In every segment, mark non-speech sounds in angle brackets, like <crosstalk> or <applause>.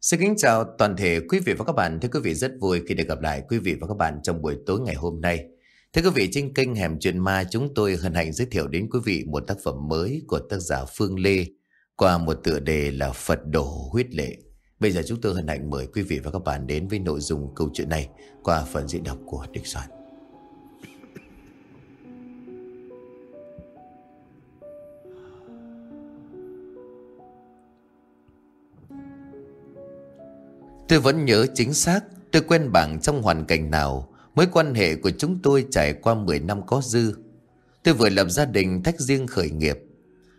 Xin kính chào toàn thể quý vị và các bạn. Thưa quý vị rất vui khi được gặp lại quý vị và các bạn trong buổi tối ngày hôm nay. Thưa quý vị, trên kênh Hẻm Chuyện Ma chúng tôi hân hạnh giới thiệu đến quý vị một tác phẩm mới của tác giả Phương Lê qua một tựa đề là Phật Đổ Huyết Lệ. Bây giờ chúng tôi hân hạnh mời quý vị và các bạn đến với nội dung câu chuyện này qua phần diễn đọc của Địch Soạn. Tôi vẫn nhớ chính xác tôi quen bạn trong hoàn cảnh nào, mối quan hệ của chúng tôi trải qua 10 năm có dư. Tôi vừa lập gia đình tách riêng khởi nghiệp.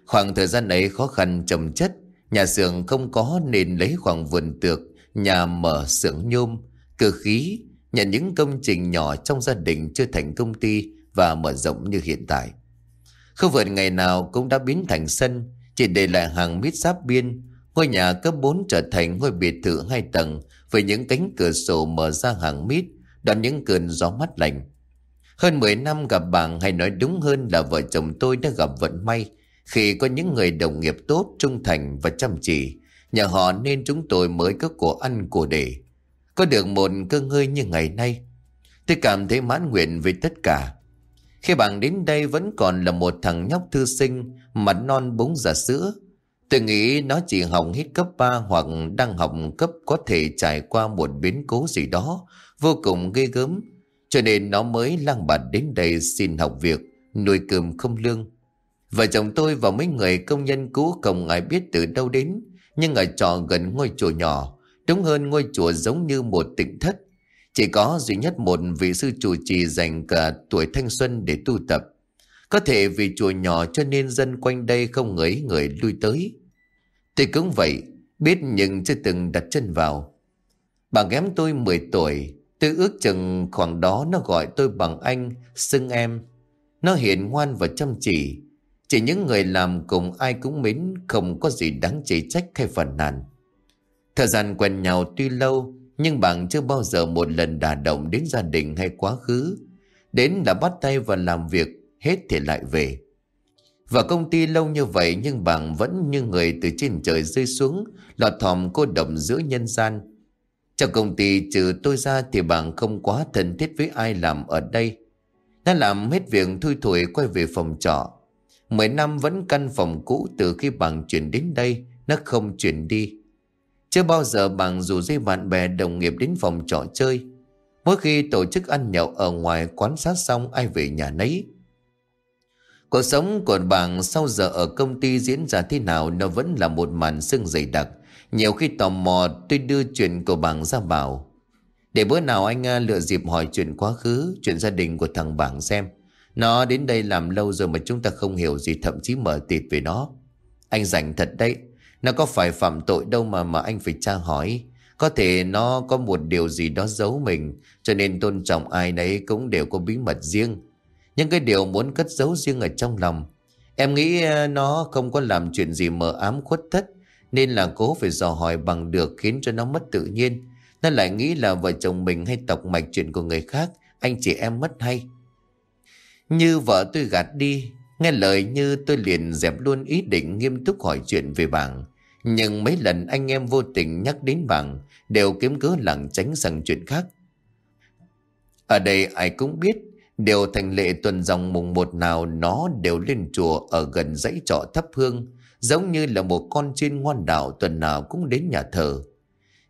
Khoảng thời gian ấy khó khăn trầm chất, nhà xưởng không có nên lấy khoảng vườn tược, nhà mở xưởng nhôm, cơ khí, nhận những công trình nhỏ trong gia đình chưa thành công ty và mở rộng như hiện tại. Khu vườn ngày nào cũng đã biến thành sân, chỉ để lại hàng mít giáp biên, Ngôi nhà cấp 4 trở thành ngôi biệt thự hai tầng với những cánh cửa sổ mở ra hàng mít, đón những cơn gió mát lành. Hơn 10 năm gặp bạn hay nói đúng hơn là vợ chồng tôi đã gặp vận may khi có những người đồng nghiệp tốt, trung thành và chăm chỉ. Nhờ họ nên chúng tôi mới có của ăn của để. Có được một cơ ngơi như ngày nay. Tôi cảm thấy mãn nguyện với tất cả. Khi bạn đến đây vẫn còn là một thằng nhóc thư sinh, mặt non búng giả sữa, Tôi nghĩ nó chỉ học hết cấp 3 hoặc đang học cấp có thể trải qua một biến cố gì đó vô cùng ghê gớm. Cho nên nó mới lang bạt đến đây xin học việc, nuôi cơm không lương. Vợ chồng tôi và mấy người công nhân cũ không ai biết từ đâu đến, nhưng ở trọ gần ngôi chùa nhỏ, đúng hơn ngôi chùa giống như một tỉnh thất. Chỉ có duy nhất một vị sư chủ trì dành cả tuổi thanh xuân để tu tập. Có thể vì chùa nhỏ cho nên dân quanh đây không ngấy người lui tới. Tôi cũng vậy, biết nhưng chưa từng đặt chân vào. Bà ghém tôi 10 tuổi, tôi ước chừng khoảng đó nó gọi tôi bằng anh, xưng em. Nó hiền ngoan và chăm chỉ. Chỉ những người làm cùng ai cũng mến, không có gì đáng chỉ trách hay phản nàn. Thời gian quen nhau tuy lâu, nhưng bạn chưa bao giờ một lần đả động đến gia đình hay quá khứ. Đến là bắt tay vào làm việc, hết thì lại về. Và công ty lâu như vậy nhưng bằng vẫn như người từ trên trời rơi xuống, lọt thòm cô độc giữa nhân gian. Trong công ty trừ tôi ra thì bằng không quá thân thiết với ai làm ở đây. nó làm hết việc thui thủi quay về phòng trọ. Mười năm vẫn căn phòng cũ từ khi bằng chuyển đến đây, nó không chuyển đi. Chưa bao giờ bằng dù dây bạn bè đồng nghiệp đến phòng trọ chơi. Mỗi khi tổ chức ăn nhậu ở ngoài quán sát xong ai về nhà nấy. Cuộc sống của bạn sau giờ ở công ty diễn ra thế nào nó vẫn là một màn sương dày đặc. Nhiều khi tò mò tôi đưa chuyện của bạn ra bảo. Để bữa nào anh à, lựa dịp hỏi chuyện quá khứ, chuyện gia đình của thằng bảng xem. Nó đến đây làm lâu rồi mà chúng ta không hiểu gì thậm chí mở tịt về nó. Anh rảnh thật đấy. Nó có phải phạm tội đâu mà mà anh phải tra hỏi. Có thể nó có một điều gì đó giấu mình cho nên tôn trọng ai nấy cũng đều có bí mật riêng những cái điều muốn cất giấu riêng ở trong lòng. Em nghĩ ờ, nó không có làm chuyện gì mờ ám khuất thất Nên là cố phải dò hỏi bằng được khiến cho nó mất tự nhiên. Nó lại nghĩ là vợ chồng mình hay tộc mạch chuyện của người khác, Anh chị em mất hay. Như vợ tôi gạt đi, Nghe lời như tôi liền dẹp luôn ý định nghiêm túc hỏi chuyện về bảng. Nhưng mấy lần anh em vô tình nhắc đến bảng, Đều kiếm cớ lảng tránh sang chuyện khác. Ở đây ai cũng biết Đều thành lệ tuần dòng mùng một nào nó đều lên chùa ở gần dãy trọ thắp hương, giống như là một con chiên ngoan đạo tuần nào cũng đến nhà thờ.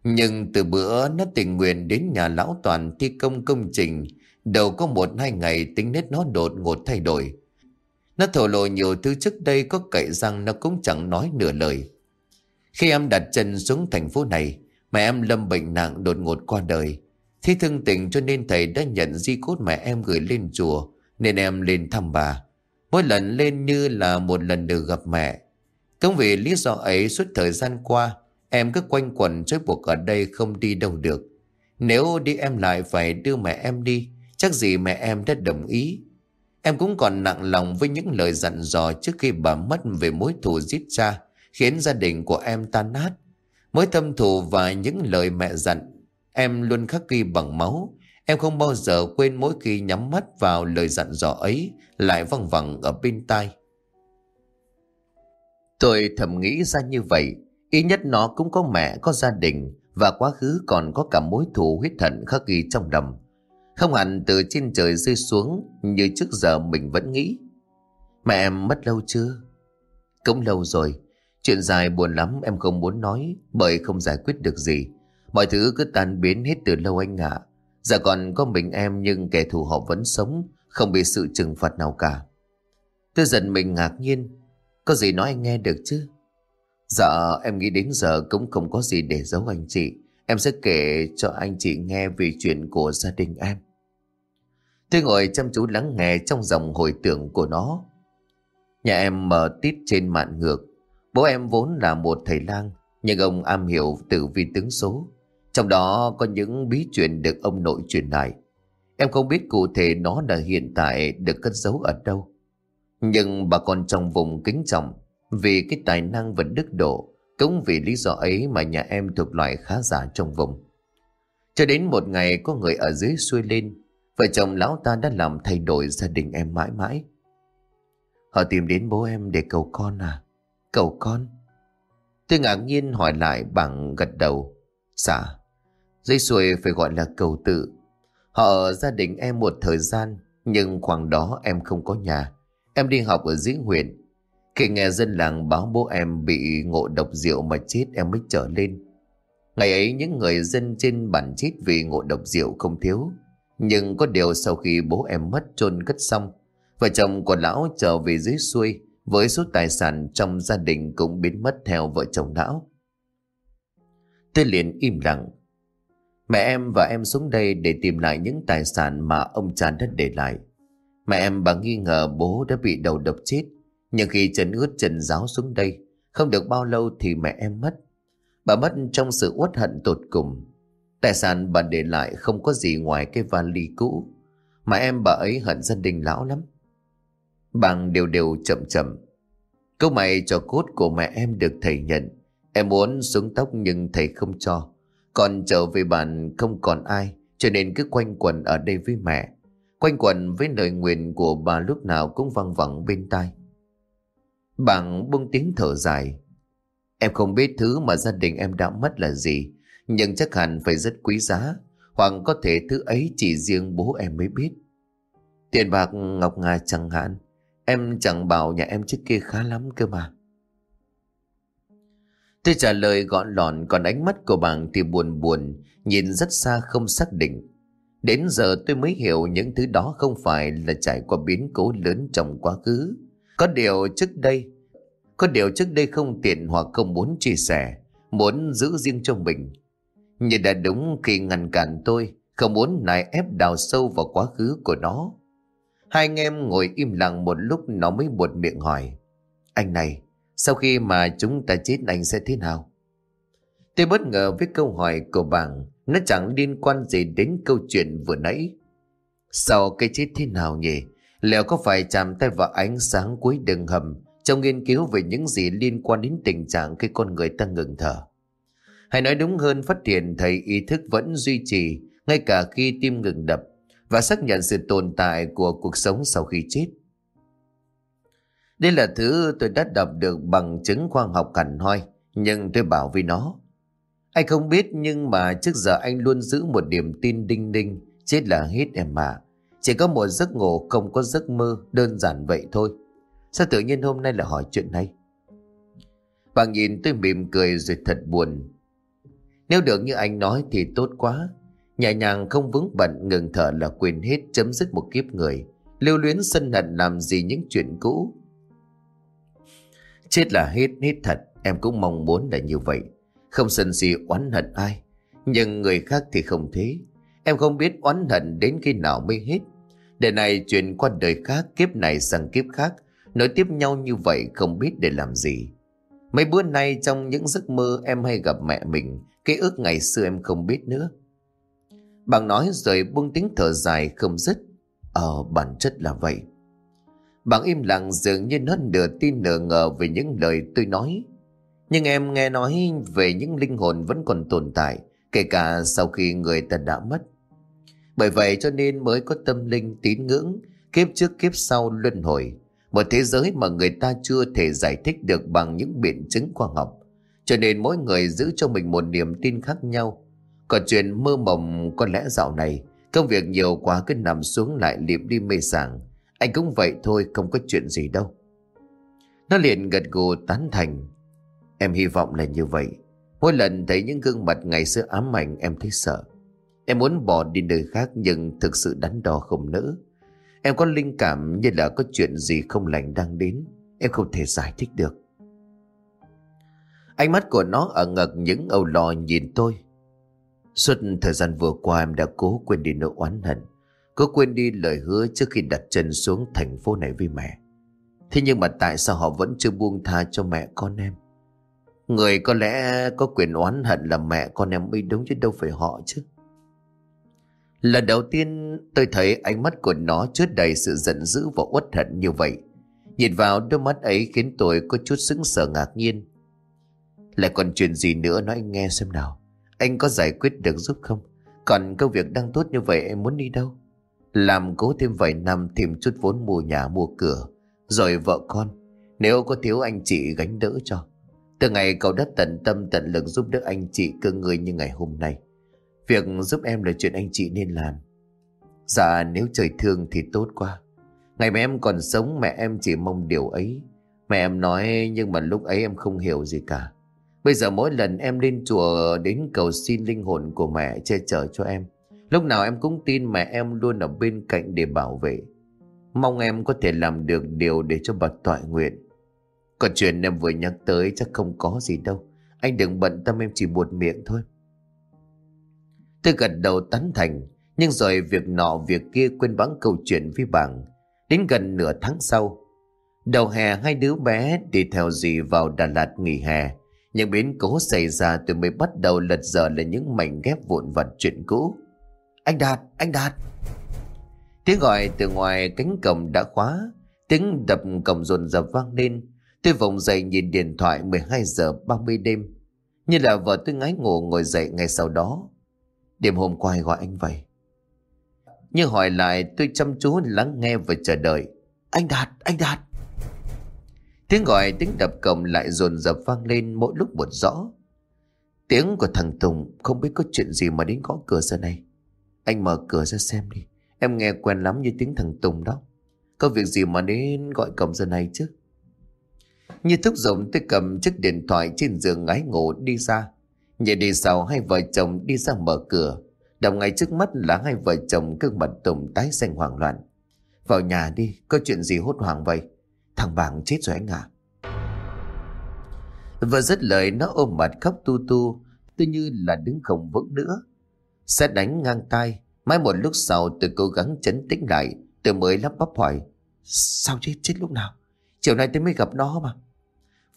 Nhưng từ bữa nó tình nguyện đến nhà lão toàn thi công công trình, đầu có một hai ngày tính nết nó đột ngột thay đổi. Nó thổ lộ nhiều thứ trước đây có cậy rằng nó cũng chẳng nói nửa lời. Khi em đặt chân xuống thành phố này, mẹ em lâm bệnh nặng đột ngột qua đời. Thế thương tình cho nên thầy đã nhận di cốt mẹ em gửi lên chùa, Nên em lên thăm bà. Mỗi lần lên như là một lần được gặp mẹ. Cũng vì lý do ấy, suốt thời gian qua, Em cứ quanh quẩn trói buộc ở đây không đi đâu được. Nếu đi em lại phải đưa mẹ em đi, Chắc gì mẹ em đã đồng ý. Em cũng còn nặng lòng với những lời dặn dò trước khi bà mất về mối thù giết cha, Khiến gia đình của em tan nát. Mối thâm thù và những lời mẹ dặn Em luôn khắc ghi bằng máu. Em không bao giờ quên mỗi khi nhắm mắt vào lời dặn dò ấy lại văng vẳng ở bên tai. Tôi thầm nghĩ ra như vậy. Ít nhất nó cũng có mẹ, có gia đình và quá khứ còn có cả mối thù huyết thận khắc ghi trong đầm. Không hẳn từ trên trời rơi xuống như trước giờ mình vẫn nghĩ. Mẹ em mất lâu chưa? Cũng lâu rồi. Chuyện dài buồn lắm em không muốn nói bởi không giải quyết được gì. Mọi thứ cứ tan biến hết từ lâu anh ạ. Giờ còn có mình em nhưng kẻ thù họ vẫn sống, không bị sự trừng phạt nào cả. Tôi giận mình ngạc nhiên. Có gì nói anh nghe được chứ? Dạ em nghĩ đến giờ cũng không có gì để giấu anh chị. Em sẽ kể cho anh chị nghe về chuyện của gia đình em. Tôi ngồi chăm chú lắng nghe trong dòng hồi tưởng của nó. Nhà em mở tít trên mạn ngược. Bố em vốn là một thầy lang, nhưng ông am hiểu tử vi tướng số. Trong đó có những bí truyền được ông nội truyền lại. Em không biết cụ thể nó là hiện tại được cất giấu ở đâu. Nhưng bà con trong vùng kính trọng vì cái tài năng và đức độ, cũng vì lý do ấy mà nhà em thuộc loại khá giả trong vùng. Cho đến một ngày có người ở dưới xuôi lên, vợ chồng lão ta đã làm thay đổi gia đình em mãi mãi. Họ tìm đến bố em để cầu con à? Cầu con? Tôi ngạc nhiên hỏi lại bằng gật đầu. Dạ, dây xuôi phải gọi là cầu tự. Họ ở gia đình em một thời gian, nhưng khoảng đó em không có nhà. Em đi học ở dưới huyện, khi nghe dân làng báo bố em bị ngộ độc rượu mà chết em mới trở lên. Ngày ấy những người dân trên bản chết vì ngộ độc rượu không thiếu. Nhưng có điều sau khi bố em mất chôn cất xong, vợ chồng của lão trở về dưới xuôi với số tài sản trong gia đình cũng biến mất theo vợ chồng lão. Tôi liền im lặng. Mẹ em và em xuống đây để tìm lại những tài sản mà ông cha đất để lại. Mẹ em bà nghi ngờ bố đã bị đầu độc chết nhưng khi chân ướt chân giáo xuống đây, không được bao lâu thì mẹ em mất. Bà mất trong sự uất hận tột cùng. Tài sản bà để lại không có gì ngoài cái vali cũ. Mà em bà ấy hận gia đình lão lắm. Bằng đều đều chậm chậm. Câu mày cho cốt của mẹ em được thầy nhận. Em muốn xuống tóc nhưng thầy không cho. Còn trở về bàn không còn ai, cho nên cứ quanh quẩn ở đây với mẹ. Quanh quẩn với lời nguyện của bà lúc nào cũng văng vẳng bên tai. Bằng buông tiếng thở dài. Em không biết thứ mà gia đình em đã mất là gì, nhưng chắc hẳn phải rất quý giá, hoặc có thể thứ ấy chỉ riêng bố em mới biết. Tiền bạc ngọc ngà chẳng hạn, em chẳng bảo nhà em trước kia khá lắm cơ mà. Tôi trả lời gọn lọn còn ánh mắt của bạn thì buồn buồn, nhìn rất xa không xác định. Đến giờ tôi mới hiểu những thứ đó không phải là trải qua biến cố lớn trong quá khứ, có điều trước đây, có điều trước đây không tiện hoặc không muốn chia sẻ, muốn giữ riêng cho mình. nhưng đã đúng khi ngăn cản tôi, không muốn nài ép đào sâu vào quá khứ của nó. Hai anh em ngồi im lặng một lúc nó mới buột miệng hỏi. Anh này, sau khi mà chúng ta chết anh sẽ thế nào? Tôi bất ngờ với câu hỏi của bạn, nó chẳng liên quan gì đến câu chuyện vừa nãy. Sau cái chết thế nào nhỉ? Liệu có phải chạm tay vào ánh sáng cuối đường hầm trong nghiên cứu về những gì liên quan đến tình trạng khi con người ta ngừng thở? Hay nói đúng hơn phát hiện thấy ý thức vẫn duy trì ngay cả khi tim ngừng đập và xác nhận sự tồn tại của cuộc sống sau khi chết. Đây là thứ tôi đã đọc được bằng chứng khoa học hẳn hoi, nhưng tôi bảo với nó. Anh không biết nhưng mà trước giờ anh luôn giữ một niềm tin đinh đinh, chết là hết em mà. Chỉ có một giấc ngủ không có giấc mơ Đơn giản vậy thôi. Sao tự nhiên hôm nay lại hỏi chuyện này? Bà nhìn tôi mỉm cười rồi thật buồn. Nếu được như anh nói thì tốt quá. Nhẹ nhàng không vướng bận ngừng thở là quên hết chấm dứt một kiếp người. Lưu luyến sân hận làm gì những chuyện cũ. Chết là hết hết thật Em cũng mong muốn là như vậy Không sân si oán hận ai Nhưng người khác thì không thế Em không biết oán hận đến khi nào mới hết. Đời này chuyển qua đời khác, kiếp này sang kiếp khác, nối tiếp nhau như vậy không biết để làm gì. Mấy bữa nay trong những giấc mơ em hay gặp mẹ mình, ký ức ngày xưa em không biết nữa. Bằng nói rồi buông tiếng thở dài không dứt. Ờ, bản chất là vậy bạn im lặng dường như hơn nửa tin nửa ngờ về những lời tôi nói. Nhưng em nghe nói về những linh hồn vẫn còn tồn tại, kể cả sau khi người ta đã mất. Bởi vậy cho nên mới có tâm linh tín ngưỡng, kiếp trước kiếp sau luân hồi, một thế giới mà người ta chưa thể giải thích được bằng những biện chứng khoa học. Cho nên mỗi người giữ cho mình một niềm tin khác nhau Còn chuyện mơ mộng có lẽ dạo này Công việc nhiều quá cứ nằm xuống lại liệm đi mê sảng anh cũng vậy thôi, không có chuyện gì đâu. Nó liền gật gù tán thành. Em hy vọng là như vậy. Mỗi lần thấy những gương mặt ngày xưa ám ảnh, em thấy sợ. Em muốn bỏ đi nơi khác, nhưng thực sự đắn đo không nỡ. Em có linh cảm như là có chuyện gì không lành đang đến. Em không thể giải thích được. Ánh mắt của nó ở ngực những âu lo nhìn tôi. Suốt thời gian vừa qua, em đã cố quên đi nỗi oán hận cứ quên đi lời hứa trước khi đặt chân xuống thành phố này với mẹ. Thế nhưng mà tại sao họ vẫn chưa buông tha cho mẹ con em? Người có lẽ có quyền oán hận là mẹ con em mới đúng chứ đâu phải họ chứ. Lần đầu tiên tôi thấy ánh mắt của nó chứa đầy sự giận dữ và uất hận như vậy. Nhìn vào đôi mắt ấy khiến tôi có chút sững sờ ngạc nhiên. Lại còn chuyện gì nữa nói anh nghe xem nào. Anh có giải quyết được giúp không? Còn công việc đang tốt như vậy em muốn đi đâu? Làm cố thêm vài năm tìm chút vốn mua nhà mua cửa. Rồi vợ con, Nếu có thiếu anh chị gánh đỡ cho. Từ ngày cậu đã tận tâm tận lực giúp đỡ anh chị cơ người như ngày hôm nay. Việc giúp em là chuyện anh chị nên làm. Dạ nếu trời thương thì tốt quá. Ngày mà em còn sống, mẹ em chỉ mong điều ấy. Mẹ em nói, nhưng mà lúc ấy em không hiểu gì cả. Bây giờ mỗi lần em lên chùa, đến cầu xin linh hồn của mẹ che chở cho em Lúc nào em cũng tin mẹ em luôn ở bên cạnh để bảo vệ. Mong em có thể làm được điều để cho bà tọa nguyện. Còn chuyện em vừa nhắc tới chắc không có gì đâu. Anh đừng bận tâm, em chỉ buột miệng thôi. Tôi gật đầu tán thành, Nhưng rồi việc nọ việc kia quên bẵng câu chuyện với bảng. Đến gần nửa tháng sau, Đầu hè hai đứa bé đi theo dì vào Đà Lạt nghỉ hè. Những biến cố xảy ra từ mới bắt đầu lật dở là những mảnh ghép vụn vặt chuyện cũ. Anh Đạt, anh Đạt. Tiếng gọi từ ngoài cánh cổng đã khóa. Tiếng đập cổng rồn rập vang lên. Tôi vòng dậy nhìn điện thoại 12 giờ 30 đêm. Như là vợ tôi ngái ngủ ngồi dậy ngay sau đó. Đêm hôm qua gọi anh vậy? Nhưng hỏi lại tôi chăm chú lắng nghe và chờ đợi. Anh Đạt, anh Đạt. Tiếng gọi tiếng đập cổng lại dồn dập vang lên mỗi lúc một rõ. Tiếng của thằng Tùng không biết có chuyện gì mà đến gõ cửa giờ này. Anh mở cửa ra xem đi. Em nghe quen lắm như tiếng thằng Tùng đó. Có việc gì mà đến gọi cổng giờ này chứ? Như thúc giọng tôi cầm chiếc điện thoại trên giường ngái ngủ đi ra. Nhìn đi sau hai vợ chồng đi ra mở cửa. Đọc ngay trước mắt là hai vợ chồng gương mặt Tùng tái xanh hoảng loạn. Vào nhà đi, Có chuyện gì hốt hoảng vậy? Thằng bảng chết rồi anh à Vừa dứt lời, nó ôm mặt khóc tu tu Tôi như là đứng không vững nữa. Sẽ đánh ngang tay Mãi một lúc sau tôi cố gắng chấn tĩnh lại Tôi mới lắp bắp hỏi Sao chết chết lúc nào Chiều nay tôi mới gặp nó mà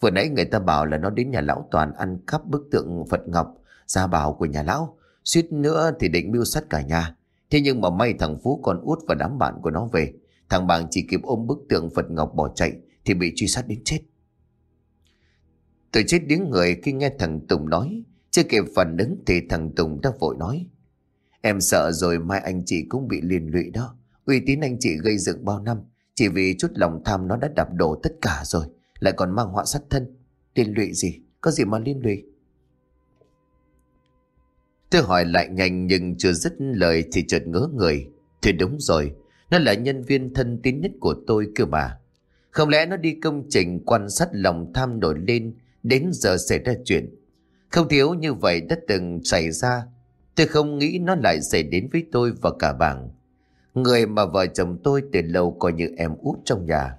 Vừa nãy người ta bảo là nó đến nhà lão toàn ăn cắp bức tượng Phật Ngọc, gia bảo của nhà lão. Suýt nữa thì định mưu sát cả nhà. Thế nhưng mà may thằng Phú còn út và đám bạn của nó về. Thằng bạn chỉ kịp ôm bức tượng Phật Ngọc bỏ chạy thì bị truy sát đến chết. Tôi chết tiếng người khi nghe thằng Tùng nói. Chưa kịp phản ứng thì thằng Tùng đã vội nói. Em sợ rồi mai anh chị cũng bị liên lụy đó. Uy tín anh chị gây dựng bao năm. Chỉ vì chút lòng tham nó đã đập đổ tất cả rồi, lại còn mang họa sát thân. Liên lụy gì? Có gì mà liên lụy? Tôi hỏi lại nhanh nhưng chưa dứt lời thì chợt ngớ người. Thì đúng rồi, nó là nhân viên thân tín nhất của tôi cơ mà. Không lẽ nó đi công trình quan sát lòng tham nổi lên, đến giờ xảy ra chuyện? Không thiếu như vậy đã từng xảy ra tôi không nghĩ nó lại xảy đến với tôi và cả bảng người mà vợ chồng tôi từ lâu coi như em út trong nhà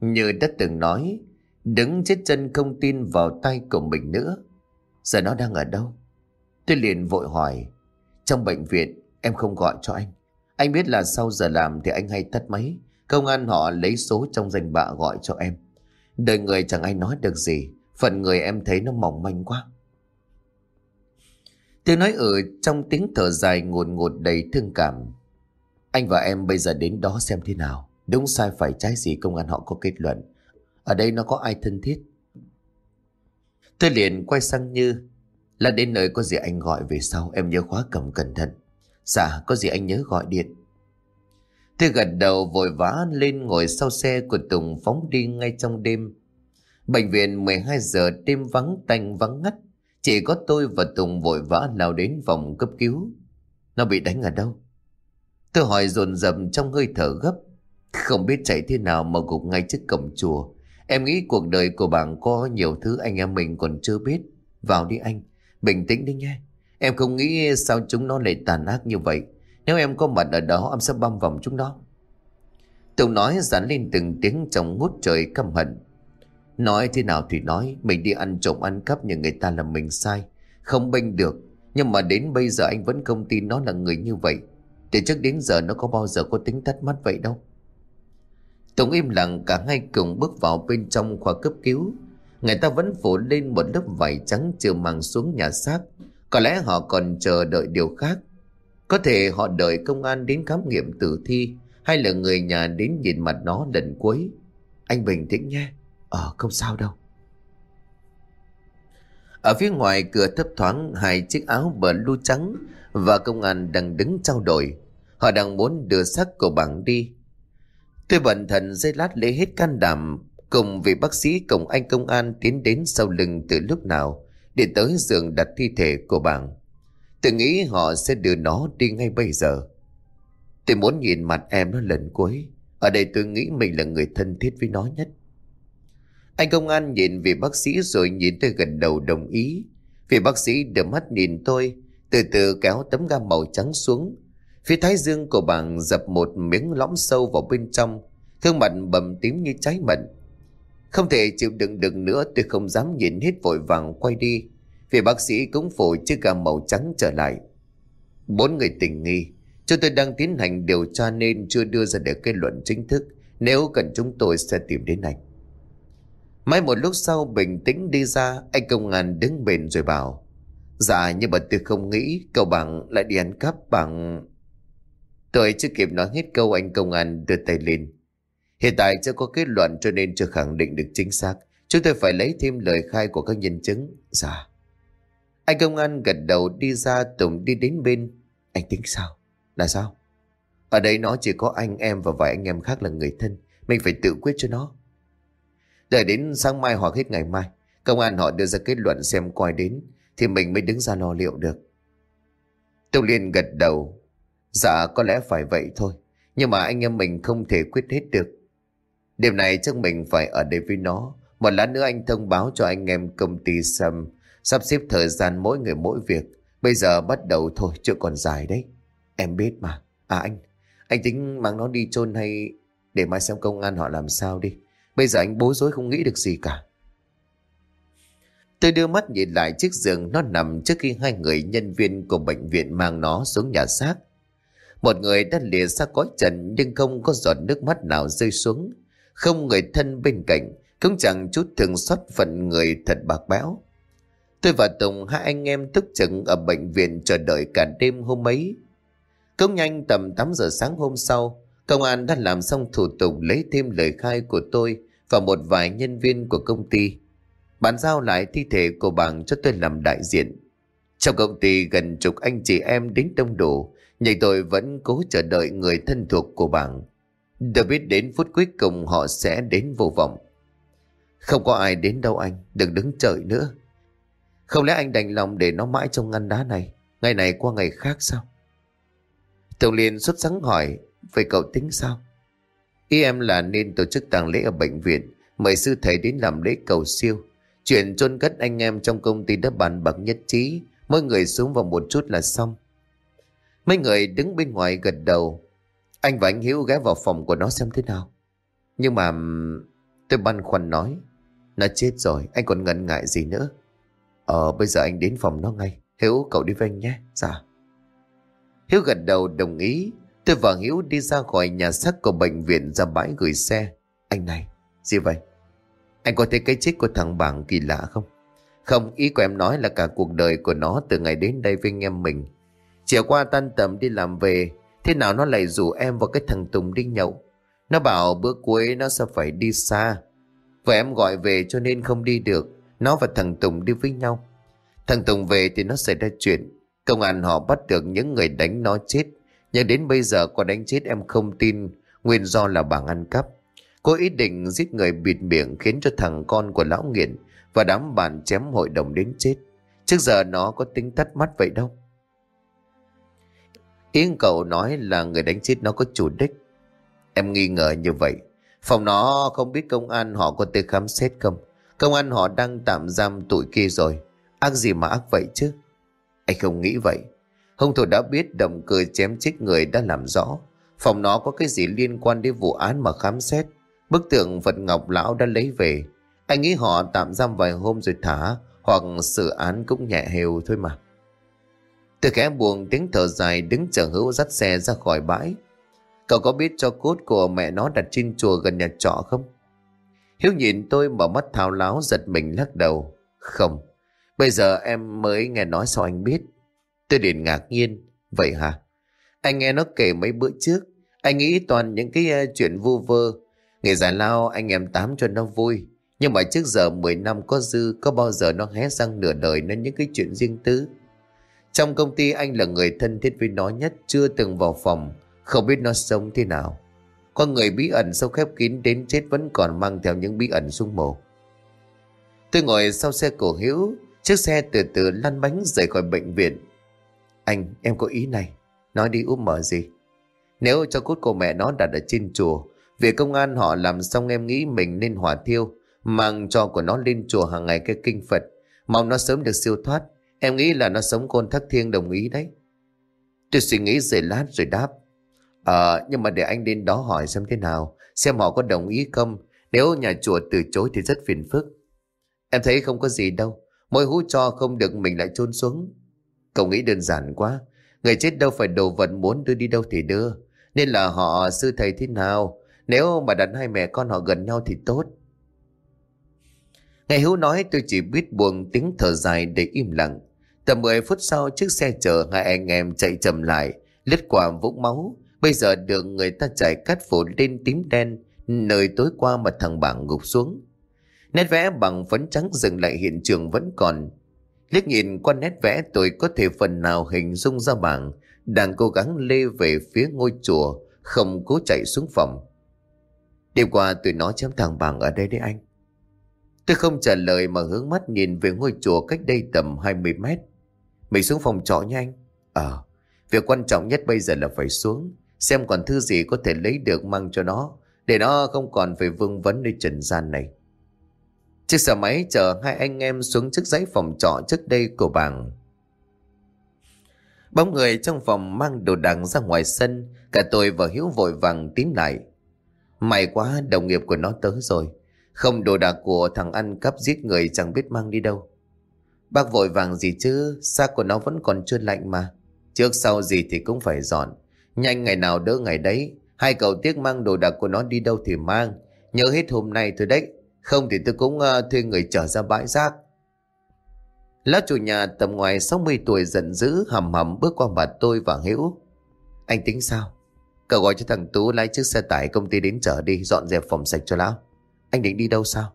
như đã từng nói, đứng chết chân không tin vào tay của mình nữa. Giờ nó đang ở đâu? Tôi liền vội hỏi, trong bệnh viện em không gọi cho anh. Anh biết là sau giờ làm thì anh hay tắt máy. Công an họ lấy số trong danh bạ gọi cho em. Đời người chẳng ai nói được gì. Phần người em thấy nó mỏng manh quá. Tôi nói ở trong tiếng thở dài ngột ngột đầy thương cảm. Anh và em bây giờ đến đó xem thế nào. Đúng sai phải trái gì công an họ có kết luận. Ở đây nó có ai thân thiết. Tôi liền quay sang Như. Là đến nơi có gì anh gọi về sau, em nhớ khóa cầm cẩn thận. Dạ có gì anh nhớ gọi điện. Tôi gật đầu vội vã lên ngồi sau xe của Tùng phóng đi ngay trong đêm. Bệnh viện 12 giờ đêm vắng tanh vắng ngắt. Chỉ có tôi và Tùng vội vã lao đến phòng cấp cứu. Nó bị đánh ở đâu? Tôi hỏi dồn dập trong hơi thở gấp. Không biết chạy thế nào mà gục ngay trước cổng chùa. Em nghĩ cuộc đời của bạn có nhiều thứ anh em mình còn chưa biết. Vào đi anh, bình tĩnh đi nhé. Em không nghĩ sao chúng nó lại tàn ác như vậy. Nếu em có mặt ở đó em sẽ băm vòng chúng nó. Tùng nói dán lên từng tiếng trong ngút trời căm hận. Nói thế nào thì nói, mình đi ăn trộm ăn cắp như người ta là mình sai. Không bênh được, nhưng mà đến bây giờ anh vẫn không tin nó là người như vậy. Từ trước đến giờ nó có bao giờ có tính tắt mắt vậy đâu. Tùng im lặng cả hai cùng bước vào bên trong khoa cấp cứu. Người ta vẫn phủ lên một lớp vải trắng chưa mang xuống nhà xác. Có lẽ họ còn chờ đợi điều khác. Có thể họ đợi công an đến khám nghiệm tử thi hay là người nhà đến nhìn mặt nó lần cuối. Anh bình tĩnh nhé. Ờ không sao đâu. Ở phía ngoài cửa thấp thoáng, hai chiếc áo bờ lu trắng và công an đang đứng trao đổi. Họ đang muốn đưa xác của bạn đi. Tôi bận thần dây lát lấy hết can đảm, cùng vị bác sĩ, cùng anh công an tiến đến sau lưng từ lúc nào, để tới giường đặt thi thể của bạn. Tôi nghĩ họ sẽ đưa nó đi ngay bây giờ. Tôi muốn nhìn mặt em nó lần cuối. Ở đây tôi nghĩ mình là người thân thiết với nó nhất. Anh công an nhìn vị bác sĩ rồi nhìn tôi gần đầu đồng ý. Vị bác sĩ đưa mắt nhìn tôi, từ từ kéo tấm ga màu trắng xuống. Phía thái dương của bạn dập một miếng lõm sâu vào bên trong, thương mặt bầm tím như cháy mận. Không thể chịu đựng được nữa tôi không dám nhìn hết vội vàng quay đi. Vị bác sĩ cũng phủ chiếc ga màu trắng trở lại. Bốn người tình nghi. Chúng tôi đang tiến hành điều tra nên chưa đưa ra được kết luận chính thức. Nếu cần chúng tôi sẽ tìm đến anh. Mãi một lúc sau bình tĩnh đi ra, anh công an đứng bên rồi bảo. Dạ nhưng mà tôi không nghĩ cậu bằng lại đi ăn cắp bằng... Tôi chưa kịp nói hết câu anh công an đưa tay lên. Hiện tại chưa có kết luận cho nên chưa khẳng định được chính xác. Chúng tôi phải lấy thêm lời khai của các nhân chứng. Dạ. Anh công an gật đầu đi ra Tùng đi đến bên. Anh tính sao? Là sao? Ở đây nó chỉ có anh em và vài anh em khác là người thân. Mình phải tự quyết cho nó. Đợi đến sáng mai hoặc hết ngày mai. Công an họ đưa ra kết luận xem coi đến. Thì mình mới đứng ra lo liệu được. Tông Liên gật đầu. Dạ có lẽ phải vậy thôi. Nhưng mà anh em mình không thể quyết hết được. Đêm này chắc mình phải ở đây với nó. Một lát nữa anh thông báo cho anh em công ty Sâm Sắp xếp thời gian mỗi người mỗi việc. Bây giờ bắt đầu thôi, chưa còn dài đấy. Em biết mà. À anh, anh tính mang nó đi chôn hay để mai xem công an họ làm sao đi. Bây giờ anh bối rối không nghĩ được gì cả. Tôi đưa mắt nhìn lại chiếc giường nó nằm trước khi hai người nhân viên của bệnh viện mang nó xuống nhà xác. Một người đã lìa ra cõi trần nhưng không có giọt nước mắt nào rơi xuống. Không người thân bên cạnh, cũng chẳng chút thường xót phận người thật bạc bẽo. Tôi và Tùng hai anh em tức trực ở bệnh viện chờ đợi cả đêm hôm ấy. Công nhanh tầm 8 giờ sáng hôm sau, công an đã làm xong thủ tục lấy thêm lời khai của tôi và một vài nhân viên của công ty. Bàn giao lại thi thể của bạn cho tôi làm đại diện. Trong công ty gần chục anh chị em đến đông đủ, nhưng tôi vẫn cố chờ đợi người thân thuộc của bạn. Được biết đến phút cuối cùng họ sẽ đến vô vọng. Không có ai đến đâu anh, đừng đứng chờ nữa. Không lẽ anh đành lòng để nó mãi trong ngăn đá này Ngày này qua ngày khác sao Tổng liền xuất sáng hỏi Vậy cậu tính sao Ý em là nên tổ chức tang lễ ở bệnh viện, Mời sư thầy đến làm lễ cầu siêu. Chuyện chôn cất anh em trong công ty đã bàn bạc nhất trí, Mỗi người xuống vào một chút là xong. Mấy người đứng bên ngoài gật đầu. Anh và anh Hiếu ghé vào phòng của nó xem thế nào. Nhưng mà Tôi băn khoăn nói, Nó chết rồi, anh còn ngần ngại gì nữa. Ờ bây giờ anh đến phòng nó ngay. Hiếu, cậu đi với anh nhé. Dạ. Hiếu gật đầu đồng ý. Tôi và Hiếu đi ra khỏi nhà xác của bệnh viện ra bãi gửi xe Anh này, Gì vậy Anh có thấy cái chết của thằng bảng kỳ lạ không Không, ý của em nói là cả cuộc đời của nó Từ ngày đến đây với anh em mình Chiều qua tan tầm đi làm về, Thế nào nó lại rủ em và cái thằng Tùng đi nhậu Nó bảo bữa cuối nó sẽ phải đi xa, Và em gọi về cho nên không đi được nó và thằng Tùng đi với nhau. Thằng Tùng về thì nó xảy ra chuyện. Công an họ bắt được những người đánh nó chết. Nhưng đến bây giờ còn đánh chết em không tin nguyên do là bà ăn cắp. Cô ý định giết người bịt miệng khiến cho thằng con của lão nghiện và đám bạn chém hội đồng đến chết. Trước giờ nó có tính tắt mắt vậy đâu. yên cậu nói là người đánh chết nó có chủ đích. Em nghi ngờ như vậy. Phòng nó không biết công an họ có tới khám xét không. Công an họ đang tạm giam tụi kia rồi. Ác gì mà ác vậy chứ? Anh không nghĩ vậy. Hung thủ đã biết động cơ chém chết người đã làm rõ. Phòng nó có cái gì liên quan đến vụ án mà khám xét. Bức tượng Phật Ngọc Lão đã lấy về. Anh nghĩ họ tạm giam vài hôm rồi thả hoặc xử án cũng nhẹ hều thôi mà. Từ khẽ buồn tiếng thở dài đứng chờ hữu dắt xe ra khỏi bãi. Cậu có biết cho cốt của mẹ nó đặt trên chùa gần nhà trọ không? Hiếu nhìn tôi mở mắt thao láo giật mình lắc đầu. Không, bây giờ em mới nghe nói sao anh biết. Tôi liền ngạc nhiên. Vậy hả? Anh nghe nó kể mấy bữa trước. Anh nghĩ toàn những cái ờ, chuyện vu vơ. Ngày giải lao anh em tám cho nó vui. Nhưng mà trước giờ 10 năm có dư có bao giờ nó hé răng nửa đời nên những cái chuyện riêng tư. Trong công ty anh là người thân thiết với nó nhất chưa từng vào phòng, không biết nó sống thế nào. Con người bí ẩn sau khép kín đến chết vẫn còn mang theo những bí ẩn sung mồ. Tôi ngồi sau xe cổ hữu, chiếc xe từ từ lăn bánh rời khỏi bệnh viện. Anh, em có ý này, nói đi úp mở gì. Nếu cho cốt cô mẹ nó đặt ở trên chùa, việc công an họ làm xong em nghĩ mình nên hỏa thiêu, mang cho của nó lên chùa hàng ngày cái kinh Phật, mong nó sớm được siêu thoát. Em nghĩ là nó sống côn thất thiên đồng ý đấy. Tôi suy nghĩ rồi lát rồi đáp. Ờ, nhưng mà để anh đến đó hỏi xem thế nào, xem họ có đồng ý không. Nếu nhà chùa từ chối thì rất phiền phức. Em thấy không có gì đâu, mỗi hú cho không được mình lại chôn xuống. Cậu nghĩ đơn giản quá, người chết đâu phải đồ vật muốn đưa đi đâu thì đưa. Nên là họ sư thầy thế nào, nếu mà đặt hai mẹ con họ gần nhau thì tốt. Ngày hữu nói tôi chỉ biết buồn tiếng thở dài để im lặng. Tầm 10 phút sau chiếc xe chở hai anh em chạy chậm lại, lướt qua vũng máu. Bây giờ được người ta chạy cắt phủ lên tím đen, nơi tối qua mà thằng bảng gục xuống. Nét vẽ bằng phấn trắng dừng lại hiện trường vẫn còn. Liếc nhìn qua nét vẽ tôi có thể phần nào hình dung ra bảng đang cố gắng lê về phía ngôi chùa, không cố chạy xuống phòng. Đêm qua tụi nó chém thằng bảng ở đây đấy anh. Tôi không trả lời mà hướng mắt nhìn về ngôi chùa cách đây tầm 20 mét. Mình xuống phòng trọ nha anh. Ờ, việc quan trọng nhất bây giờ là phải xuống. Xem còn thứ gì có thể lấy được mang cho nó. Để nó không còn phải vương vấn nơi trần gian này. Chiếc xe máy chở hai anh em xuống trước dãy phòng trọ trước đây của bảng. Bóng người trong phòng mang đồ đạc ra ngoài sân. Cả tôi và Hiếu vội vàng tiến lại. May quá đồng nghiệp của nó tới rồi. Không đồ đạc của thằng ăn cắp giết người chẳng biết mang đi đâu. Bác vội vàng gì chứ, xác của nó vẫn còn chưa lạnh mà. Trước sau gì thì cũng phải dọn. Nhanh ngày nào đỡ ngày đấy. Hai cậu tiếc mang đồ đạc của nó đi đâu thì mang. Nhớ hết hôm nay thôi đấy. Không thì tôi cũng uh, thuê người trở ra bãi rác. Lão chủ nhà tầm ngoài 60 tuổi giận dữ hầm hầm bước qua mặt tôi và Hữu. Anh tính sao? Cậu gọi cho thằng Tú lái chiếc xe tải công ty đến chở đi dọn dẹp phòng sạch cho lão. Anh định đi đâu sao?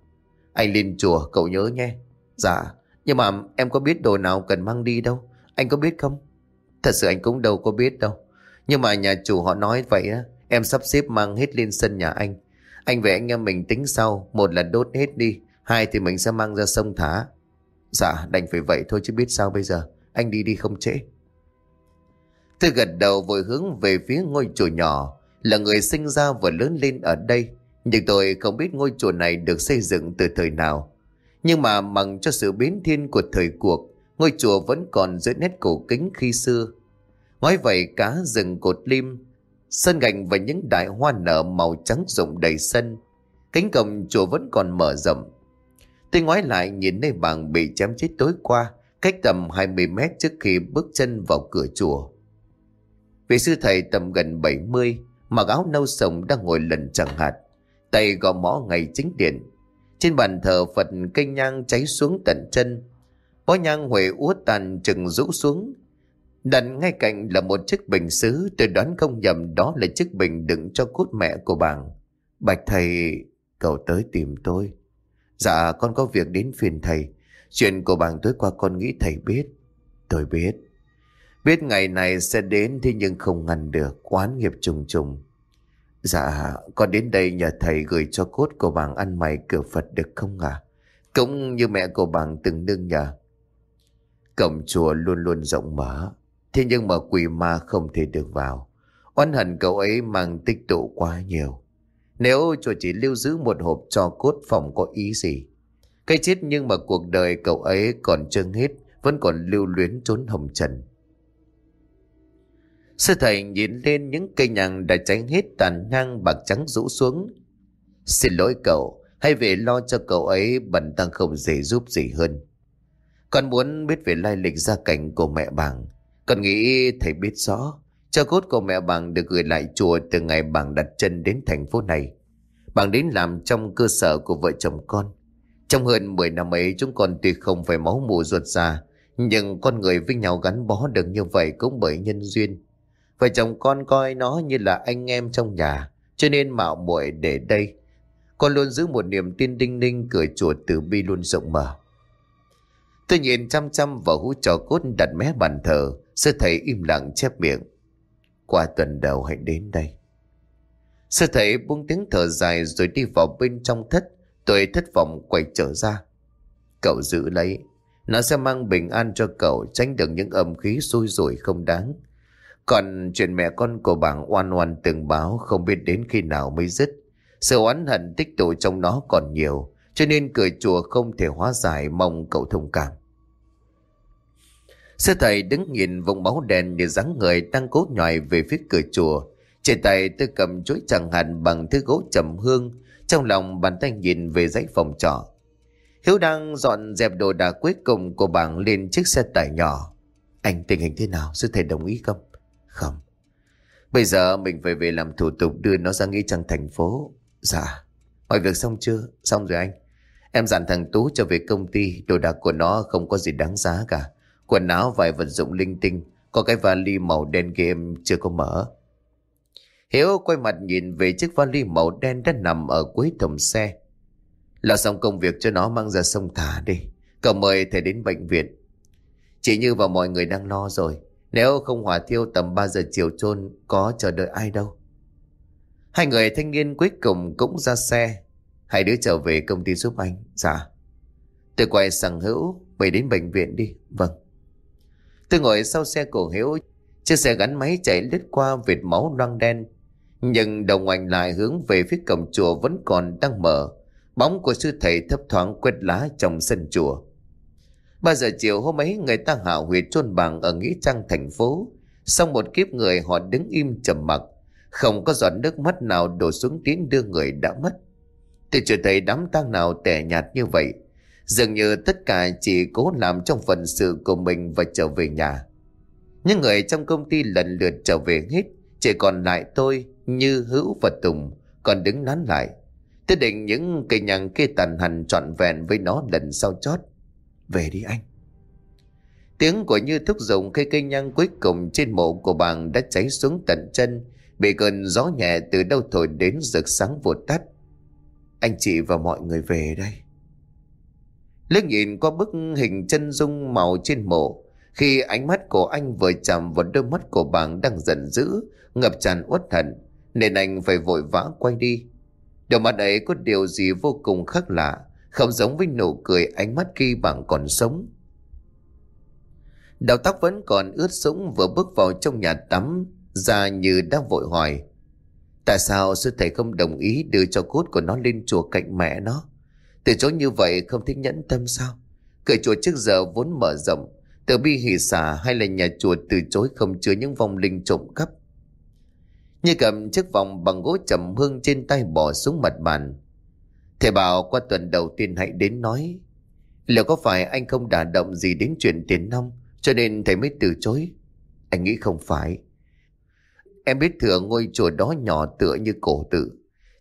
Anh lên chùa cậu nhớ nhé. Dạ, nhưng mà em có biết đồ nào cần mang đi đâu. Anh có biết không? Thật sự anh cũng đâu có biết đâu. Nhưng mà nhà chủ họ nói vậy á. Em sắp xếp mang hết lên sân nhà anh. Anh về anh em mình tính sau. Một là đốt hết đi. Hai thì mình sẽ mang ra sông thả. Dạ, đành phải vậy thôi chứ biết sao bây giờ. Anh đi đi không trễ. Tôi gật đầu vội hướng về phía ngôi chùa nhỏ. Là người sinh ra và lớn lên ở đây. Nhưng tôi không biết ngôi chùa này được xây dựng từ thời nào. Nhưng mà bằng cho sự biến thiên của thời cuộc, ngôi chùa vẫn còn giữ nét cổ kính khi xưa. Nói vậy cá rừng cột lim, sân gạch và những đại hoa nở màu trắng rụng đầy sân. Cánh cổng chùa vẫn còn mở rộng. Tôi ngoái lại nhìn nơi vàng bị chém chết tối qua, cách tầm 20 mét trước khi bước chân vào cửa chùa. Vị sư thầy tầm gần 70, mặc áo nâu sồng đang ngồi lần chẳng hạt tay gõ mõ ngày chính điện. Trên bàn thờ Phật cây nhang cháy xuống tận chân. Bó nhang huệ úa tàn chừng rũ xuống. Đặt ngay cạnh là một chiếc bình xứ, tôi đoán không nhầm đó là chiếc bình đựng cho cốt mẹ của bảng. Bạch thầy, cậu tới tìm tôi. Dạ, con có việc đến phiền thầy. Chuyện của bảng tối qua con nghĩ thầy biết. Tôi biết. Biết ngày này sẽ đến thế nhưng không ngăn được, quán nghiệp trùng trùng. Dạ con đến đây nhờ thầy gửi cho cốt của bảng ăn mày cửa Phật được không ạ Cũng như mẹ của bảng từng nương nhờ Cổng chùa luôn luôn rộng mở Thế nhưng mà quỷ ma không thể được vào Oán hận cậu ấy mang tích tụ quá nhiều Nếu chùa chỉ lưu giữ một hộp cho cốt phòng có ý gì Cái chết nhưng mà cuộc đời cậu ấy còn chưa hết Vẫn còn lưu luyến trốn hồng trần Sư thầy nhìn lên những cây nhằng đã cháy hết tàn nhang bạc trắng rũ xuống. Xin lỗi cậu, hãy về lo cho cậu ấy bận tăng không dễ giúp gì hơn. Con muốn biết về lai lịch gia cảnh của mẹ bảng. Con nghĩ thầy biết rõ. Cho cốt của mẹ bằng được gửi lại chùa từ ngày bằng đặt chân đến thành phố này. bằng đến làm trong cơ sở của vợ chồng con. Trong hơn 10 năm ấy chúng con tuy không phải máu mù ruột già, nhưng con người với nhau gắn bó được như vậy cũng bởi nhân duyên. Vợ chồng con coi nó như là anh em trong nhà, cho nên mạo muội để đây. Con luôn giữ một niềm tin đinh ninh cửa chùa từ bi luôn rộng mở. Tôi nhìn chăm chăm vào hũ trò cốt đặt mé bàn thờ, sư thầy im lặng chép miệng. Qua tuần đầu hãy đến đây. Sư thầy buông tiếng thở dài rồi đi vào bên trong thất, tôi thất vọng quay trở ra. Cậu giữ lấy, nó sẽ mang bình an cho cậu tránh được những âm khí xui rủi không đáng. Còn chuyện mẹ con của bảng oan oan từng báo không biết đến khi nào mới dứt. Sự oán hận tích tụ trong nó còn nhiều, cho nên cười chùa không thể hóa giải mong cậu thông cảm. Sư thầy đứng nhìn vùng máu đen như dáng người đang cố nhòi về phía cửa chùa. Trên tay tôi cầm chuỗi chẳng hạn bằng thứ gỗ trầm hương, trong lòng bàn tay nhìn về dãy phòng trọ. Hiếu đang dọn dẹp đồ đạc cuối cùng của bảng lên chiếc xe tải nhỏ. Anh tình hình thế nào? Sư thầy đồng ý không? Không. Bây giờ mình phải về làm thủ tục đưa nó ra Nghĩa Trang thành phố. Dạ. Mọi việc xong chưa? Xong rồi anh. Em dặn thằng Tú cho về công ty. Đồ đạc của nó không có gì đáng giá cả. Quần áo vài vật dụng linh tinh. Có cái vali màu đen kia em chưa có mở. Hiếu quay mặt nhìn về chiếc vali màu đen đã nằm ở cuối thùng xe. Lo xong công việc cho nó mang ra sông thả đi. Cậu mời thầy đến bệnh viện. Chỉ như và mọi người đang lo rồi. Nếu không hỏa thiêu tầm 3 giờ chiều chôn có chờ đợi ai đâu. Hai người thanh niên cuối cùng cũng ra xe. Hai đứa trở về công ty giúp anh. Dạ. Tôi quay sang Hữu, mày đến bệnh viện đi. Vâng. Tôi ngồi sau xe của hiếu, chiếc xe gắn máy chạy lướt qua vệt máu loang đen. Nhưng đầu ngoảnh lại hướng về phía cổng chùa vẫn còn đang mở. Bóng của sư thầy thấp thoáng quét lá trong sân chùa. Ba giờ chiều hôm ấy người ta hào huyệt chôn bằng ở Nghĩa Trang thành phố. Sau một kiếp người họ đứng im trầm mặc, không có giọt nước mắt nào đổ xuống tiến đưa người đã mất. Tôi chưa thấy đám tang nào tẻ nhạt như vậy. Dường như tất cả chỉ cố làm trong phần sự của mình và trở về nhà. Những người trong công ty lần lượt trở về hết, chỉ còn lại tôi, Như, Hữu và Tùng, còn đứng nán lại. Tôi định những cây nhang kia tàn hành trọn vẹn với nó lần sau chót. Về đi anh. Tiếng của Như thúc giục cây cây nhang cuối cùng trên mộ của bàng đã cháy xuống tận chân, bị cơn gió nhẹ từ đâu thổi đến rực sáng vụt tắt. Anh chị và mọi người về đây. Liếc nhìn qua bức hình chân dung màu trên mộ, khi ánh mắt của anh vừa chạm vào đôi mắt của bàng đang giận dữ, ngập tràn uất hận, nên anh phải vội vã quay đi. Đôi mắt ấy có điều gì vô cùng khác lạ, không giống với nụ cười ánh mắt khi bạn còn sống. Đầu tóc vẫn còn ướt sũng vừa bước vào trong nhà tắm, ra như đang vội hỏi. Tại sao sư thầy không đồng ý đưa cho cốt của nó lên chùa cạnh mẹ nó? Từ chối như vậy không thích nhẫn tâm sao? Cửa chùa trước giờ vốn mở rộng, từ bi hỷ xả hay là nhà chùa từ chối không chứa những vong linh trộm cắp. Như cầm chiếc vòng bằng gỗ trầm hương trên tay bỏ xuống mặt bàn. Thầy bảo qua tuần đầu tiên hãy đến nói. Liệu có phải anh không đả động gì đến chuyện tiền nông cho nên thầy mới từ chối? Anh nghĩ không phải. Em biết thừa ngôi chùa đó nhỏ tựa như cổ tự.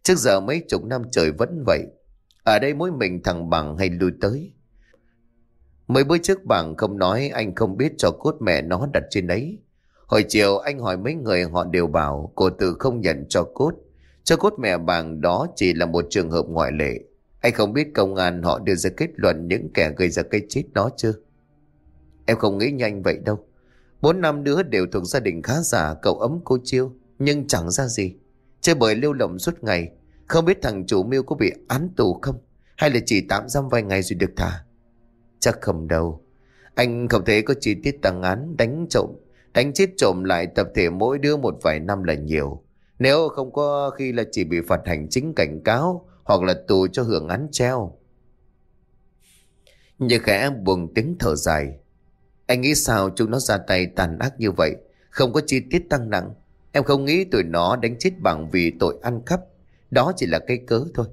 Trước giờ mấy chục năm trời vẫn vậy. Ở đây mỗi mình thằng bằng hay lui tới. Mấy bữa trước bằng không nói anh không biết cho cốt mẹ nó đặt trên đấy. Hồi chiều anh hỏi mấy người họ đều bảo cô tự không nhận cho cốt. Cho cốt mẹ bằng đó chỉ là một trường hợp ngoại lệ. Anh không biết công an họ đưa ra kết luận những kẻ gây ra cái chết đó chưa? Em không nghĩ nhanh vậy đâu. Bốn năm đứa đều thuộc gia đình khá giả, cậu ấm cô chiêu, nhưng chẳng ra gì. Chơi bời lưu lộng suốt ngày không biết thằng chủ mưu có bị án tù không? Hay là chỉ tạm giam vài ngày rồi được thả? Chắc không đâu. Anh không thấy có chi tiết tăng án, đánh trộm, Đánh chết trộm lại tập thể mỗi đứa một vài năm là nhiều. Nếu không có khi là chỉ bị phạt hành chính cảnh cáo, Hoặc là tù cho hưởng án treo. Như khẽ buồn tiếng thở dài. Anh nghĩ sao chúng nó ra tay tàn ác như vậy? Không có chi tiết tăng nặng. Em không nghĩ tụi nó đánh chết bằng vì tội ăn cắp. Đó chỉ là cái cớ thôi.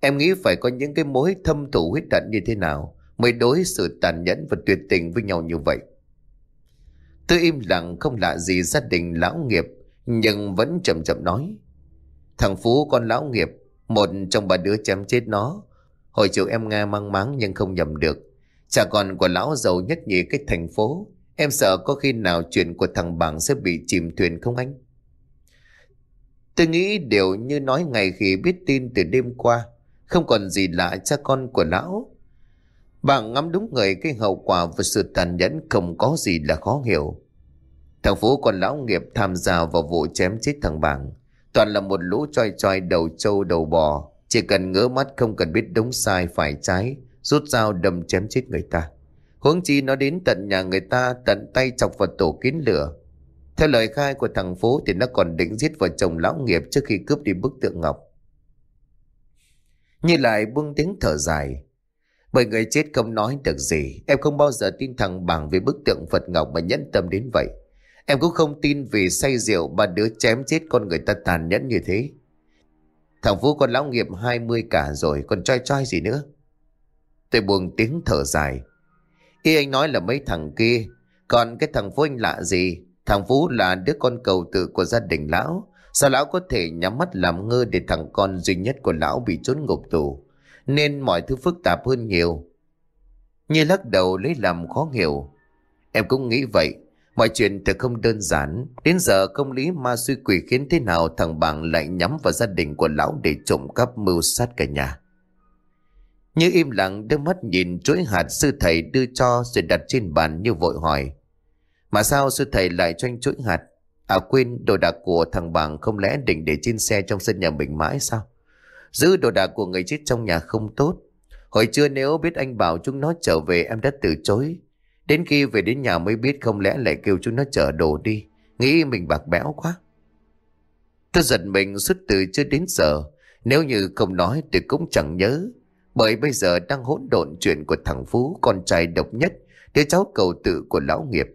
Em nghĩ phải có những cái mối thâm thù huyết tận như thế nào Mới đối xử tàn nhẫn và tuyệt tình với nhau như vậy. Tôi im lặng không lạ gì gia đình lão nghiệp, Nhưng vẫn chậm chậm nói. Thằng Phú con lão nghiệp, Một trong ba đứa chém chết nó. Hồi chiều em nghe mang máng nhưng không nhầm được. Chả còn của lão giàu nhất nhì cái thành phố. Em sợ có khi nào chuyện của thằng Bảng sẽ bị chìm thuyền không anh? Tôi nghĩ đều như nói ngày khi biết tin từ đêm qua, Không còn gì lạ cha con của lão. Bạn ngắm đúng người, cái hậu quả và sự tàn nhẫn không có gì là khó hiểu. Thằng Phú còn lão nghiệp tham gia vào vụ chém chết thằng bạn. Toàn là một lũ choi choi, đầu trâu, đầu bò. Chỉ cần ngỡ mắt, không cần biết đúng sai, phải trái, Rút dao đâm chém chết người ta. Huống chi nó đến tận nhà người ta, tận tay chọc vào tổ kín lửa theo lời khai của thằng Phú thì nó còn định giết vợ chồng lão nghiệp trước khi cướp đi bức tượng ngọc. Như lại buông tiếng thở dài. Bởi người chết không nói được gì. Em không bao giờ tin thằng bằng về bức tượng Phật Ngọc mà nhẫn tâm đến vậy. Em cũng không tin vì say rượu ba đứa chém chết con người ta tàn nhẫn như thế. Thằng Phú con lão nghiệp 20 cả rồi, còn choi choi gì nữa. Tôi buông tiếng thở dài. Ý anh nói là mấy thằng kia, còn cái thằng Phú anh lạ gì, Thằng Phú là đứa con cầu tự của gia đình lão. Sao lão có thể nhắm mắt làm ngơ để thằng con duy nhất của lão bị trốn ngục tù. Nên mọi thứ phức tạp hơn nhiều. Như lắc đầu lấy làm khó hiểu. Em cũng nghĩ vậy. Mọi chuyện thật không đơn giản. Đến giờ công lý ma suy quỷ khiến thế nào thằng bạn lại nhắm vào gia đình của lão để trộm cắp mưu sát cả nhà. Như im lặng đưa mắt nhìn chuỗi hạt sư thầy đưa cho rồi đặt trên bàn như vội hỏi. Mà sao sư thầy lại cho anh chuỗi hạt? À quên đồ đạc của thằng bằng không lẽ định để trên xe trong sân nhà mình mãi sao? Giữ đồ đạc của người chết trong nhà không tốt. Hồi trưa nếu biết anh bảo chúng nó trở về em đã từ chối. Đến khi về đến nhà mới biết không lẽ lại kêu chúng nó chở đồ đi. Nghĩ mình bạc bẽo quá. Tôi giật mình suốt từ chưa đến giờ. Nếu như không nói thì cũng chẳng nhớ. Bởi bây giờ đang hỗn độn chuyện của thằng Phú, con trai độc nhất, đứa cháu cầu tự của lão nghiệp.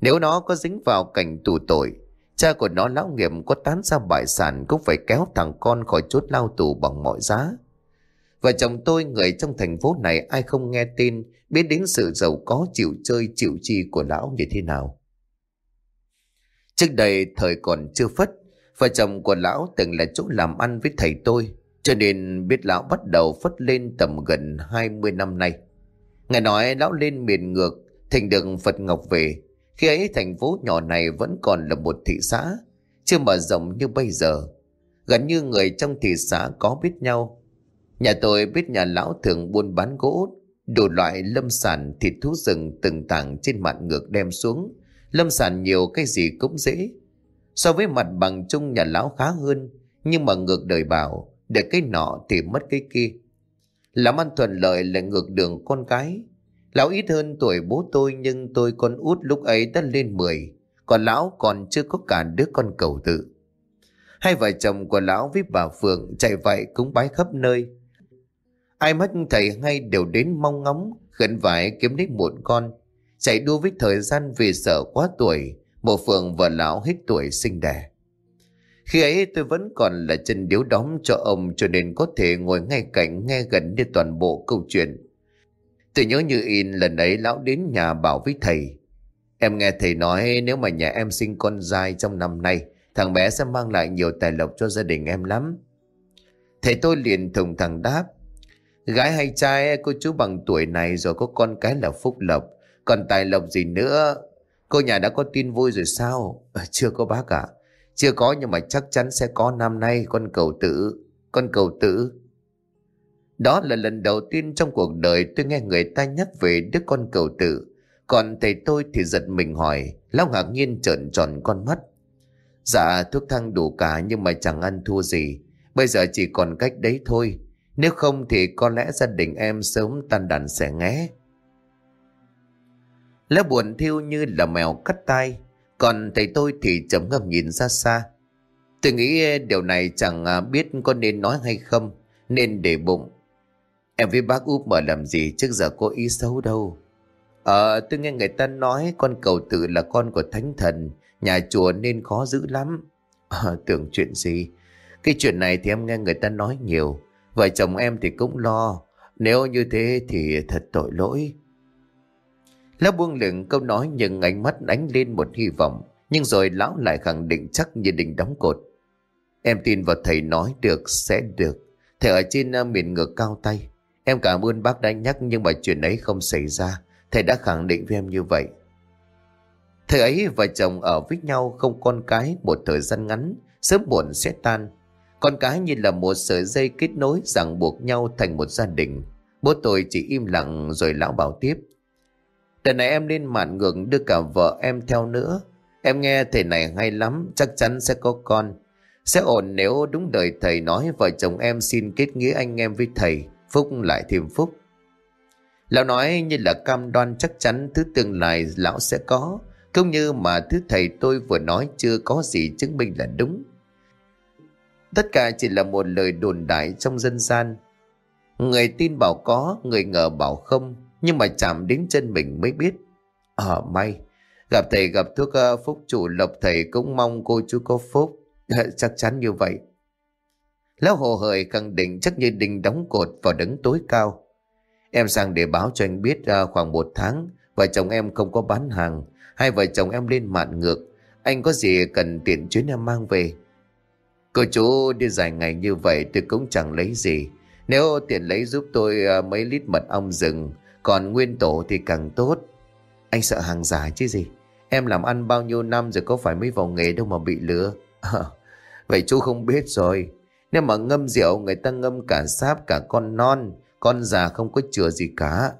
Nếu nó có dính vào cảnh tù tội, cha của nó lão nghiệm có tán ra bại sản cũng phải kéo thằng con khỏi chốt lao tù bằng mọi giá. Và chồng tôi người trong thành phố này ai không nghe tin biết đến sự giàu có chịu chơi chịu chi của lão như thế nào. Trước đây thời còn chưa phất, vợ chồng của lão từng là chỗ làm ăn với thầy tôi, cho nên biết lão bắt đầu phất lên tầm gần 20 năm nay. Ngài nói lão lên miền ngược, thành được Phật Ngọc về, khi ấy thành phố nhỏ này vẫn còn là một thị xã, chưa mở rộng như bây giờ. Gần như người trong thị xã có biết nhau. Nhà tôi biết nhà lão thường buôn bán gỗ, đủ loại lâm sản thịt thú rừng từng tảng trên mặt ngược đem xuống. Lâm sản nhiều cái gì cũng dễ. So với mặt bằng chung nhà lão khá hơn, nhưng mà ngược đời bảo, để cái nọ thì mất cái kia. Làm ăn thuận lợi lại ngược đường con cái, Lão ít hơn tuổi bố tôi nhưng tôi con út lúc ấy đã lên 10, còn lão còn chưa có cả đứa con cầu tự. Hai vợ chồng của lão với bà Phượng chạy vậy cúng bái khắp nơi. Ai mất thầy ngay đều đến mong ngóng, khẩn vải kiếm đến một con. Chạy đua với thời gian vì sợ quá tuổi, một Phượng và lão hết tuổi sinh đẻ. Khi ấy tôi vẫn còn là chân điếu đóng cho ông cho nên có thể ngồi ngay cạnh nghe gần như toàn bộ câu chuyện. Tôi nhớ như in lần ấy lão đến nhà bảo với thầy. Em nghe thầy nói nếu mà nhà em sinh con trai trong năm nay, thằng bé sẽ mang lại nhiều tài lộc cho gia đình em lắm. Thầy tôi liền thùng thằng đáp. Gái hay trai cô chú bằng tuổi này rồi có con cái là phúc lộc. Còn tài lộc gì nữa? Cô nhà đã có tin vui rồi sao? À, chưa có bác ạ. À? Chưa có nhưng mà chắc chắn sẽ có năm nay con cầu tử. Con cầu tử đó là lần đầu tiên trong cuộc đời tôi nghe người ta nhắc về đứa con cầu tử. Còn thầy tôi thì giật mình hỏi, lão ngạc nhiên trợn tròn con mắt. Dạ thuốc thang đủ cả nhưng mà chẳng ăn thua gì. Bây giờ chỉ còn cách đấy thôi. Nếu không thì có lẽ gia đình em sớm tan đàn sẽ ngé. Lão buồn thiêu như là mèo cắt tay. Còn thầy tôi thì chấm ngâm nhìn ra xa. Tôi nghĩ điều này chẳng à, biết có nên nói hay không. Nên để bụng. Em với bác úp mở làm gì trước giờ có ý xấu đâu. Ờ tôi nghe người ta nói con cầu tự là con của thánh thần. Nhà chùa nên khó giữ lắm. À, tưởng chuyện gì? Cái chuyện này thì em nghe người ta nói nhiều. Vợ chồng em thì cũng lo. Nếu như thế thì thật tội lỗi. Lão buông lửng câu nói nhưng ánh mắt đánh lên một hy vọng. Nhưng rồi lão lại khẳng định chắc như định đóng cột. Em tin vào thầy nói được sẽ được. Thầy ở trên ờ, miền ngược cao tay. Em cảm ơn bác đã nhắc nhưng mà chuyện ấy không xảy ra. Thầy đã khẳng định với em như vậy. thầy ấy vợ chồng ở với nhau không con cái một thời gian ngắn, sớm muộn sẽ tan. Con cái như là một sợi dây kết nối ràng buộc nhau thành một gia đình. Bố tôi chỉ im lặng rồi lão bảo tiếp. Đợt này em lên mạn ngược đưa cả vợ em theo nữa. Em nghe thầy này hay lắm, chắc chắn sẽ có con. Sẽ ổn nếu đúng đời thầy nói vợ chồng em xin kết nghĩa anh em với thầy, phúc lại thêm phúc. Lão nói như là cam đoan chắc chắn thứ tương lai lão sẽ có, không như mà thứ thầy tôi vừa nói chưa có gì chứng minh là đúng. Tất cả chỉ là một lời đồn đại trong dân gian. Người tin bảo có, người ngờ bảo không, nhưng mà chạm đến chân mình mới biết. Ờ à, may, gặp thầy gặp thuốc ờ, phúc chủ lộc thầy cũng mong cô chú có phúc. <laughs> chắc chắn như vậy. Lão hồ hởi khẳng định chắc như đinh đóng cột vào đấng tối cao. Em sang để báo cho anh biết uh, khoảng một tháng vợ chồng em không có bán hàng. Hai vợ chồng em lên mạn ngược. Anh có gì cần tiện chuyến em mang về. Cô chú đi dài ngày như vậy tôi cũng chẳng lấy gì. Nếu tiện lấy giúp tôi uh, mấy lít mật ong rừng, còn nguyên tổ thì càng tốt. Anh sợ hàng giả chứ gì. Em làm ăn bao nhiêu năm rồi có phải mới vào nghề đâu mà bị lừa. <laughs> vậy chú không biết rồi. Nếu mà ngâm rượu người ta ngâm cả sáp cả con non, con già không có chừa gì cả.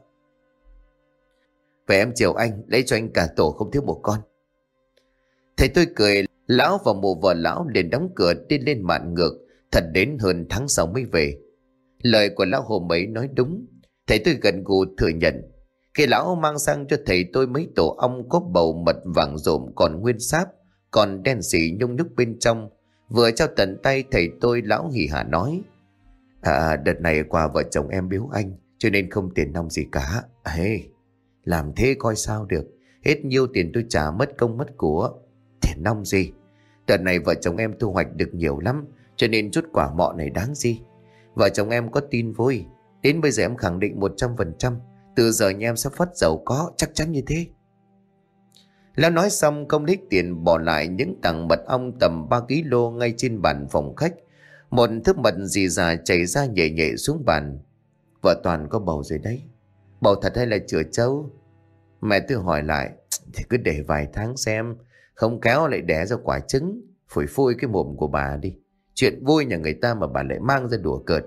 Vậy em chiều anh, lấy cho anh cả tổ không thiếu một con. Thầy tôi cười, lão và mụ vợ lão liền đóng cửa đi lên mạn ngược, thật đến hơn tháng sau mới về. Lời của lão hôm ấy nói đúng, thầy tôi gần gù thừa nhận. Khi lão mang sang cho thầy tôi mấy tổ ong có bầu mật vàng rộm còn nguyên sáp, còn đen xỉ nhung nhúc bên trong. Vừa trao tận tay thầy tôi lão hỉ hả nói. À đợt này quà vợ chồng em biếu anh, cho nên không tiền nong gì cả. Ê, làm thế coi sao được, hết nhiêu tiền tôi trả mất công mất của. Tiền nong gì? Đợt này vợ chồng em thu hoạch được nhiều lắm, cho nên chút quả mọ này đáng gì. Vợ chồng em có tin vui, đến bây giờ em khẳng định 100%, từ giờ nhà em sẽ phát giàu có, chắc chắn như thế. Lão nói xong không lấy tiền bỏ lại những tặng mật ong tầm 3 kg ngay trên bàn phòng khách. Một thức mật dì già chảy ra nhẹ nhẹ xuống bàn. Vợ Toàn có bầu rồi đấy. Bầu thật hay là chữa trâu? Mẹ tôi hỏi lại, thì cứ để vài tháng xem, không kéo lại đẻ ra quả trứng, phủi phui cái mồm của bà đi. Chuyện vui nhà người ta mà bà lại mang ra đùa cợt.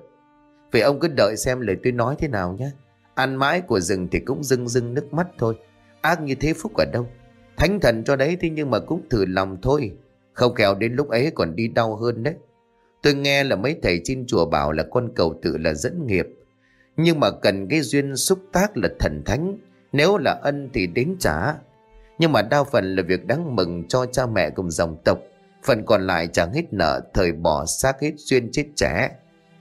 Vậy ông cứ đợi xem lời tôi nói thế nào nhé. Ăn mãi của rừng thì cũng rưng rưng nước mắt thôi. Ác như thế phúc ở đâu? Thánh thần cho đấy, thế nhưng mà cũng thử lòng thôi. Không kèo đến lúc ấy còn đi đau hơn đấy. Tôi nghe là mấy thầy trên chùa bảo là con cầu tự là dẫn nghiệp. Nhưng mà cần cái duyên xúc tác là thần thánh. Nếu là ân thì đến trả. Nhưng mà đa phần là việc đáng mừng cho cha mẹ cùng dòng tộc. Phần còn lại chẳng hết nợ, thời bỏ xác hết duyên chết trẻ.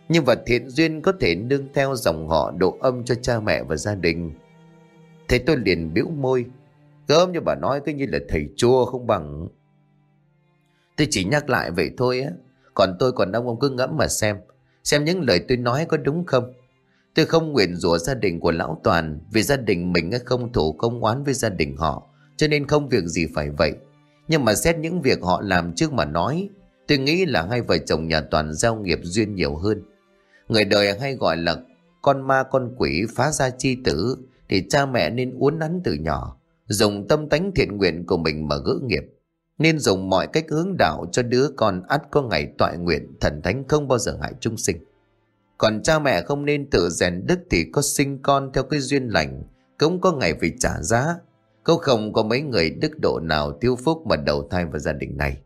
Nhưng vật thiện duyên có thể nương theo dòng họ độ âm cho cha mẹ và gia đình. Thế tôi liền biểu môi. Gớm như bà nói cứ như là thầy chua không bằng. Tôi chỉ nhắc lại vậy thôi á. Còn tôi còn ông ông cứ ngẫm mà xem. Xem những lời tôi nói có đúng không. Tôi không nguyện rủa gia đình của Lão Toàn vì gia đình mình không thủ công oán với gia đình họ. Cho nên không việc gì phải vậy. Nhưng mà xét những việc họ làm trước mà nói, Tôi nghĩ là hai vợ chồng nhà Toàn giao nghiệp duyên nhiều hơn Người đời hay gọi là con ma con quỷ phá ra chi tử, Thì cha mẹ nên uốn nắn từ nhỏ Dùng tâm tánh thiện nguyện của mình mà gỡ nghiệp Nên dùng mọi cách hướng đạo cho đứa con ắt có ngày tọa nguyện Thần thánh không bao giờ hại chúng sinh Còn cha mẹ không nên tự rèn đức Thì có sinh con theo cái duyên lành Cũng có ngày phải trả giá Câu không có mấy người đức độ nào tiêu phúc mà đầu thai vào gia đình này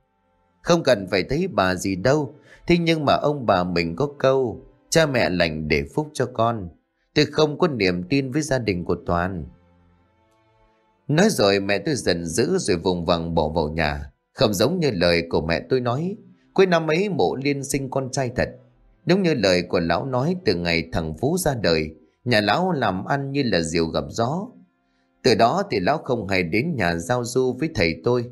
Không cần phải thấy bà gì đâu. Thế nhưng mà ông bà mình có câu, cha mẹ lành để phúc cho con. Tôi không có niềm tin với gia đình của Toàn. Nói rồi mẹ tôi giận dữ rồi vùng vằng bỏ vào nhà. Không giống như lời của mẹ tôi nói. Cuối năm ấy mộ liên sinh con trai thật. Đúng như lời của lão nói từ ngày thằng Phú ra đời, nhà lão làm ăn như là diều gặp gió. Từ đó thì lão không hay đến nhà giao du với thầy tôi.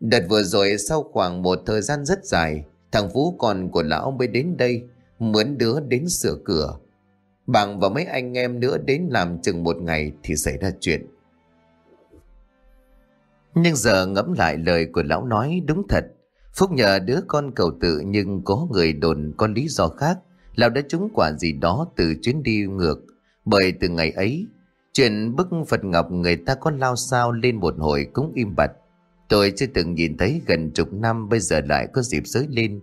Đợt vừa rồi sau khoảng một thời gian rất dài, thằng Phú con của lão mới đến đây, mướn đứa đến sửa cửa. Bằng và mấy anh em nữa đến làm chừng một ngày thì xảy ra chuyện. Nhưng giờ ngẫm lại lời của lão nói đúng thật. Phúc nhờ đứa con cầu tự nhưng có người đồn con lý do khác. Lão đã trúng quả gì đó từ chuyến đi ngược. Bởi từ ngày ấy, chuyện bức Phật Ngọc người ta có lao sao lên một hồi cũng im bặt. Tôi chưa từng nhìn thấy gần chục năm bây giờ lại có dịp giới lên.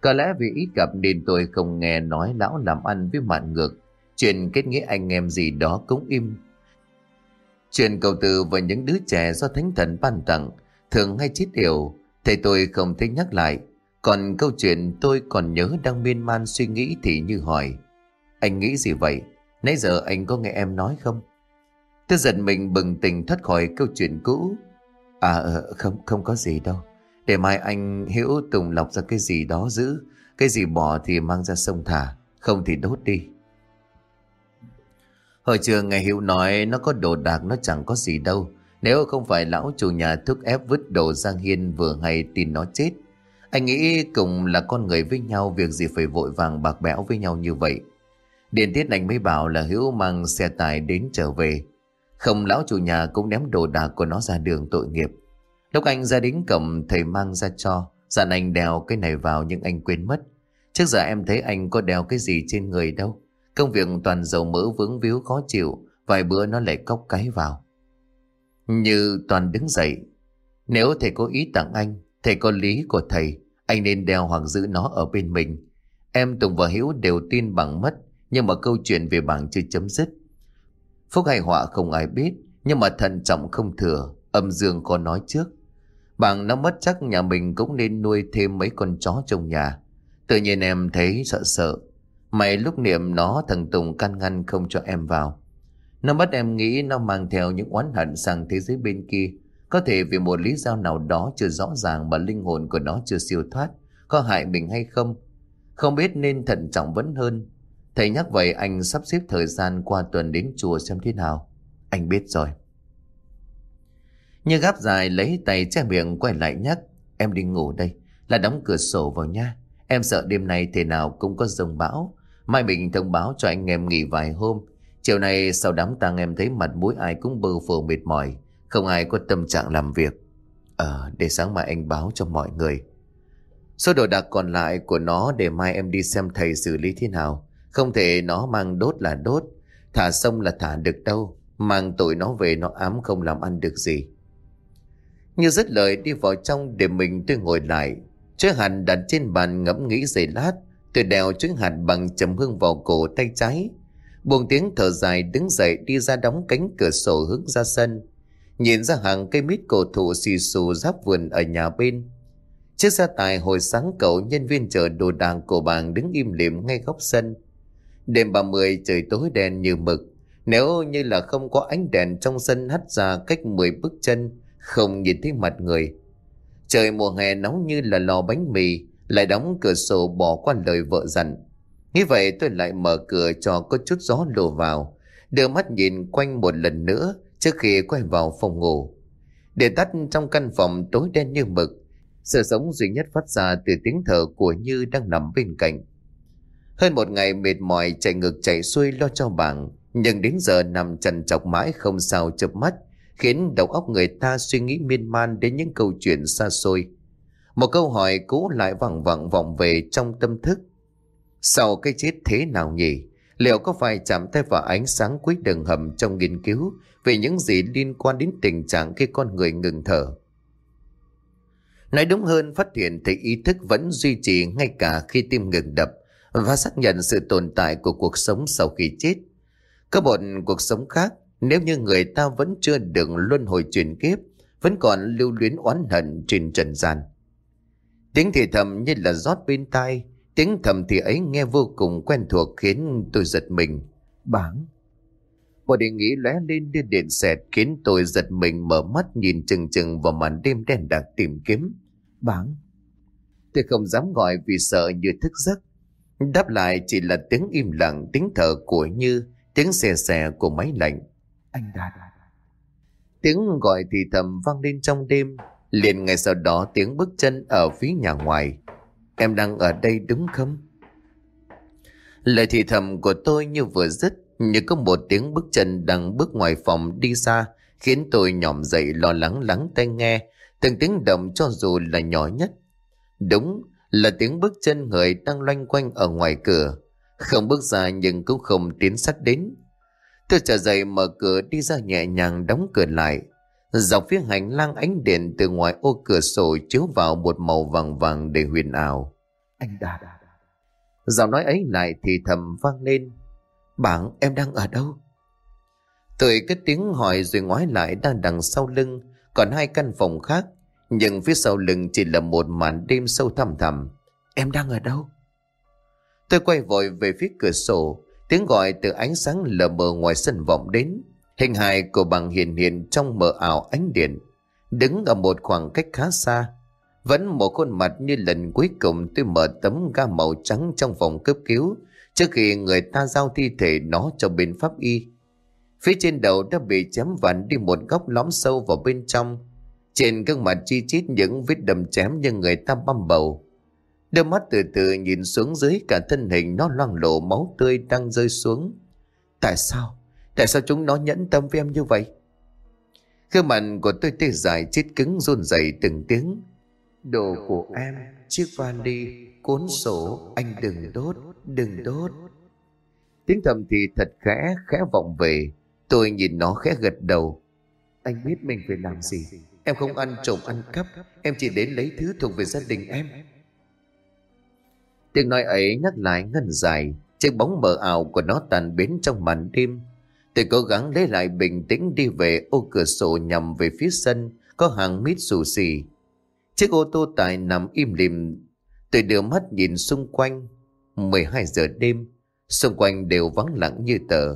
Có lẽ vì ít gặp nên tôi không nghe nói lão làm ăn với mạng ngược. Chuyện kết nghĩa anh em gì đó cũng im. Chuyện cầu từ và những đứa trẻ do thánh thần ban tặng thường hay chết điều, thầy tôi không thích nhắc lại. Còn câu chuyện tôi còn nhớ đang miên man suy nghĩ thì như hỏi. Anh nghĩ gì vậy? Nãy giờ anh có nghe em nói không? Tôi giật mình bừng tỉnh thoát khỏi câu chuyện cũ. À ờ, không, không có gì đâu. Để mai anh hiểu tùng lọc ra cái gì đó giữ. Cái gì bỏ thì mang ra sông thả. Không thì đốt đi. Hồi trường ngày hữu nói nó có đồ đạc nó chẳng có gì đâu. Nếu không phải lão chủ nhà thúc ép vứt đồ Giang Hiên vừa hay tin nó chết. Anh nghĩ cùng là con người với nhau, việc gì phải vội vàng bạc bẽo với nhau như vậy. Điện tiết anh mới bảo là Hữu mang xe tải đến trở về. Không, lão chủ nhà cũng ném đồ đạc của nó ra đường tội nghiệp. Lúc anh ra đến cầm thầy mang ra cho. Dặn anh đeo cái này vào nhưng anh quên mất. Trước giờ em thấy anh có đeo cái gì trên người đâu. Công việc toàn dầu mỡ vướng víu khó chịu, vài bữa nó lại cốc cái vào. Như toàn đứng dậy, nếu thầy có ý tặng anh, thầy có lý của thầy, anh nên đeo hoặc giữ nó ở bên mình. Em Tùng và Hiếu đều tin bằng mất, nhưng mà câu chuyện về bảng chưa chấm dứt. Phúc hay họa không ai biết, nhưng mà thận trọng không thừa, âm dương có nói trước. Bảng nó mất chắc nhà mình cũng nên nuôi thêm mấy con chó trong nhà. Tự nhiên em thấy sợ sợ, Mày lúc niệm nó thằng Tùng can ngăn không cho em vào. Nó bắt em nghĩ nó mang theo những oán hận sang thế giới bên kia. Có thể vì một lý do nào đó chưa rõ ràng mà linh hồn của nó chưa siêu thoát. Có hại mình hay không? Không biết nên thận trọng vẫn hơn. Thầy nhắc vậy anh sắp xếp thời gian qua tuần đến chùa xem thế nào. Anh biết rồi. Như gáp dài lấy tay che miệng quay lại nhắc. Em đi ngủ đây. Là đóng cửa sổ vào nha. Em sợ đêm nay thế nào cũng có rồng bão. Mai bình thông báo cho anh em nghỉ vài hôm. Chiều nay sau đám tang em thấy mặt mũi ai cũng bơ phờ mệt mỏi. Không ai có tâm trạng làm việc. Ờ, để sáng mai anh báo cho mọi người. Số đồ đạc còn lại của nó để mai em đi xem thầy xử lý thế nào. Không thể nó mang đốt là đốt. Thả sông là thả được đâu. Mang tội nó về nó ám không làm ăn được gì. Như dứt lời đi vào trong để mình tôi ngồi lại. Chứ hẳn đặt trên bàn ngẫm nghĩ giây lát. Tôi đèo trứng hạt bằng chầm hương vào cổ tay trái. Buông tiếng thở dài đứng dậy đi ra đóng cánh cửa sổ hướng ra sân. Nhìn ra hàng cây mít cổ thụ xì xù giáp vườn ở nhà bên. Chiếc xe tài hồi sáng cậu nhân viên chở đồ đàng cổ bàng đứng im lìm ngay góc sân. Đêm 30 trời tối đen như mực. Nếu như là không có ánh đèn trong sân hắt ra cách 10 bước chân, không nhìn thấy mặt người. Trời mùa hè nóng như là lò bánh mì, lại đóng cửa sổ bỏ qua lời vợ dặn. Như vậy tôi lại mở cửa cho có chút gió lùa vào, đưa mắt nhìn quanh một lần nữa trước khi quay vào phòng ngủ. Để tắt trong căn phòng tối đen như mực, sự sống duy nhất phát ra từ tiếng thở của Như đang nằm bên cạnh. Hơn một ngày mệt mỏi chạy ngược chạy xuôi lo cho bảng, nhưng đến giờ nằm trần chọc mãi không sao chớp mắt, khiến đầu óc người ta suy nghĩ miên man đến những câu chuyện xa xôi. Một câu hỏi cũ lại vẳng vẳng vọng về trong tâm thức. Sau cái chết thế nào nhỉ? Liệu có phải chạm tay vào ánh sáng cuối đường hầm trong nghiên cứu về những gì liên quan đến tình trạng khi con người ngừng thở? Nói đúng hơn, phát hiện thấy ý thức vẫn duy trì ngay cả khi tim ngừng đập và xác nhận sự tồn tại của cuộc sống sau khi chết. Có một cuộc sống khác, nếu như người ta vẫn chưa được luân hồi chuyển kiếp, vẫn còn lưu luyến oán hận trên trần gian. Tiếng thì thầm như là rót bên tai, Tiếng thầm thì ấy nghe vô cùng quen thuộc khiến tôi giật mình. Bảng. Một đề nghĩ lóe lên như điện xẹt khiến tôi giật mình mở mắt nhìn chừng chừng vào màn đêm đen đặc tìm kiếm. Bảng. Tôi không dám gọi vì sợ như thức giấc. Đáp lại chỉ là tiếng im lặng, tiếng thở của Như, Tiếng xè xè của máy lạnh. Anh Đạt. Tiếng gọi thì thầm vang lên trong đêm liền ngay sau đó tiếng bước chân ở phía nhà ngoài. Em đang ở đây đúng không? Lời thì thầm của tôi như vừa dứt Như có một tiếng bước chân đang bước ngoài phòng đi xa Khiến tôi nhỏm dậy lo lắng lắng tai nghe, Từng tiếng động cho dù là nhỏ nhất. Đúng là tiếng bước chân người đang loanh quanh ở ngoài cửa. Không bước ra nhưng cũng không tiến sát đến. Tôi trở dậy mở cửa đi ra nhẹ nhàng đóng cửa lại. Dọc phía hành lang ánh điện từ ngoài ô cửa sổ chiếu vào một màu vàng vàng để huyền ảo. Anh Đạt. Giọng nói ấy lại thì thầm vang lên. Bạn em đang ở đâu? Tôi cái tiếng hỏi rồi ngoái lại đang đằng sau lưng, còn hai căn phòng khác. Nhưng phía sau lưng chỉ là một màn đêm sâu thẳm thẳm. Em đang ở đâu? Tôi quay vội về phía cửa sổ, tiếng gọi từ ánh sáng lờ mờ ngoài sân vọng đến. Hình hài của bằng hiền hiền trong mờ ảo ánh điện, đứng ở một khoảng cách khá xa. Vẫn một khuôn mặt như lần cuối cùng tôi mở tấm ga màu trắng trong phòng cấp cứu trước khi người ta giao thi thể nó cho bên pháp y. Phía trên đầu đã bị chém vặn đi một góc lõm sâu vào bên trong. Trên gương mặt chi chít những vết đầm chém như người ta băm bầu. Đôi mắt từ từ nhìn xuống dưới cả thân hình nó loang lộ máu tươi đang rơi xuống. Tại sao? Tại sao chúng nó nhẫn tâm với em như vậy? Khương mặt của tôi tê dài chết cứng run rẩy từng tiếng. Đồ của em, chiếc vali, cuốn sổ, anh đừng đốt, đừng đốt. Tiếng thầm thì thật khẽ, khẽ vọng về. Tôi nhìn nó khẽ gật đầu. Anh biết mình phải làm gì. Em không ăn trộm ăn cắp, em chỉ đến lấy thứ thuộc về gia đình em. Tiếng nói ấy nhắc lại ngân dài, chiếc bóng mờ ảo của nó tàn biến trong màn đêm Tôi cố gắng lấy lại bình tĩnh đi về ô cửa sổ nhằm về phía sân, có hàng mít xù xì. Chiếc ô tô tải nằm im lìm. Tôi đưa mắt nhìn xung quanh. 12 giờ đêm, xung quanh đều vắng lặng như tờ.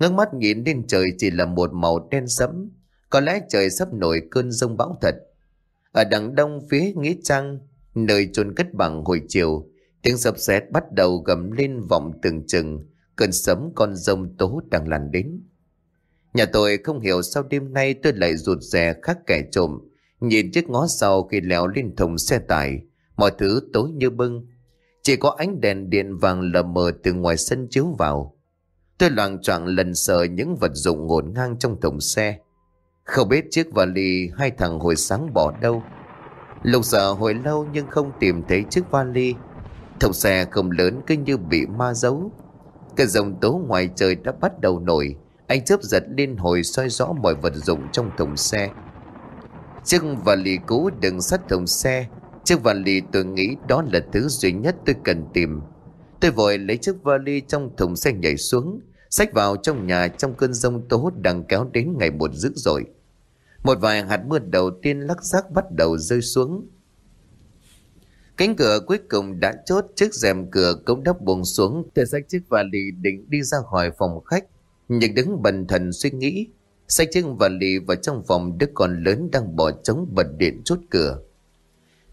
Ngước mắt nhìn lên trời chỉ là một màu đen sẫm. Có lẽ trời sắp nổi cơn rông bão thật. Ở đằng đông phía Nghĩa Trang, nơi chôn cất bằng hồi chiều, tiếng sập sét bắt đầu gầm lên vọng từng chừng cơn sấm con rông tố đang lăn đến. Nhà tôi không hiểu sao đêm nay tôi lại rụt rè khác kẻ trộm, nhìn chiếc ngó sau khi leo lên thùng xe tải, mọi thứ tối như bưng. Chỉ có ánh đèn điện vàng lờ mờ từ ngoài sân chiếu vào. Tôi loàng choạng lần sờ những vật dụng ngổn ngang trong thùng xe. Không biết chiếc vali hai thằng hồi sáng bỏ đâu. Lục sợ hồi lâu nhưng không tìm thấy chiếc vali. Thùng xe không lớn cứ như bị ma giấu. Cái dòng tố ngoài trời đã bắt đầu nổi. Anh chớp giật liên hồi soi rõ mọi vật dụng trong thùng xe. Chiếc vali cũ đừng sắt thùng xe. Chiếc vali tôi nghĩ đó là thứ duy nhất tôi cần tìm. Tôi vội lấy chiếc vali trong thùng xe nhảy xuống, Xách vào trong nhà trong cơn rông tố đang kéo đến ngày một dữ dội. Một vài hạt mưa đầu tiên lắc rác bắt đầu rơi xuống. Cánh cửa cuối cùng đã chốt, chiếc rèm cửa cũng đắp buông xuống. Tôi xách chiếc vali định đi ra khỏi phòng khách, Nhưng đứng bần thần suy nghĩ. Xách chiếc vali vào trong phòng đứa con lớn đang bỏ trống bật điện chốt cửa.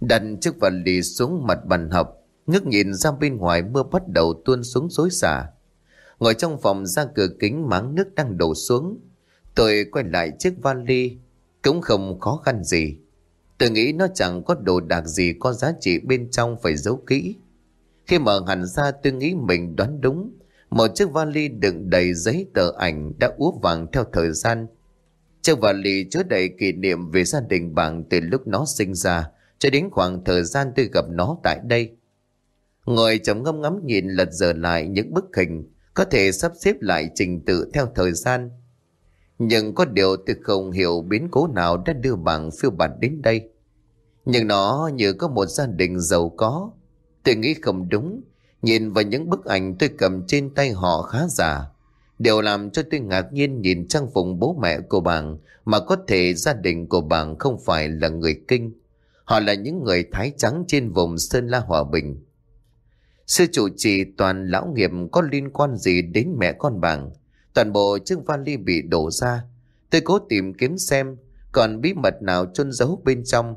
Đặt chiếc vali xuống mặt bàn học, Ngước nhìn ra bên ngoài mưa bắt đầu tuôn xuống xối xả. Ngồi trong phòng ra cửa kính máng nước đang đổ xuống. Tôi quay lại chiếc vali, Cũng không khó khăn gì. Tôi nghĩ nó chẳng có đồ đạc gì có giá trị bên trong phải giấu kỹ. Khi mở hẳn ra, tôi nghĩ mình đoán đúng. Một chiếc vali đựng đầy giấy tờ ảnh đã úa vàng theo thời gian. Chiếc vali chứa đầy kỷ niệm về gia đình bạn từ lúc nó sinh ra cho đến khoảng thời gian tôi gặp nó tại đây. Ngồi chồng ngâm ngắm nhìn lật dở lại những bức hình, có thể sắp xếp lại trình tự theo thời gian nhưng có điều tôi không hiểu biến cố nào đã đưa bạn phiêu bạt đến đây. Nhưng nó như có một gia đình giàu có. Tôi nghĩ không đúng. Nhìn vào những bức ảnh tôi cầm trên tay họ khá giả. Điều làm cho tôi ngạc nhiên nhìn trang phục bố mẹ của bạn mà có thể gia đình của bạn không phải là người kinh. Họ là những người thái trắng trên vùng Sơn La Hòa Bình. Sư chủ trì toàn lão nghiệp có liên quan gì đến mẹ con bạn Toàn bộ chiếc vali bị đổ ra. Tôi cố tìm kiếm xem, còn bí mật nào chôn giấu bên trong.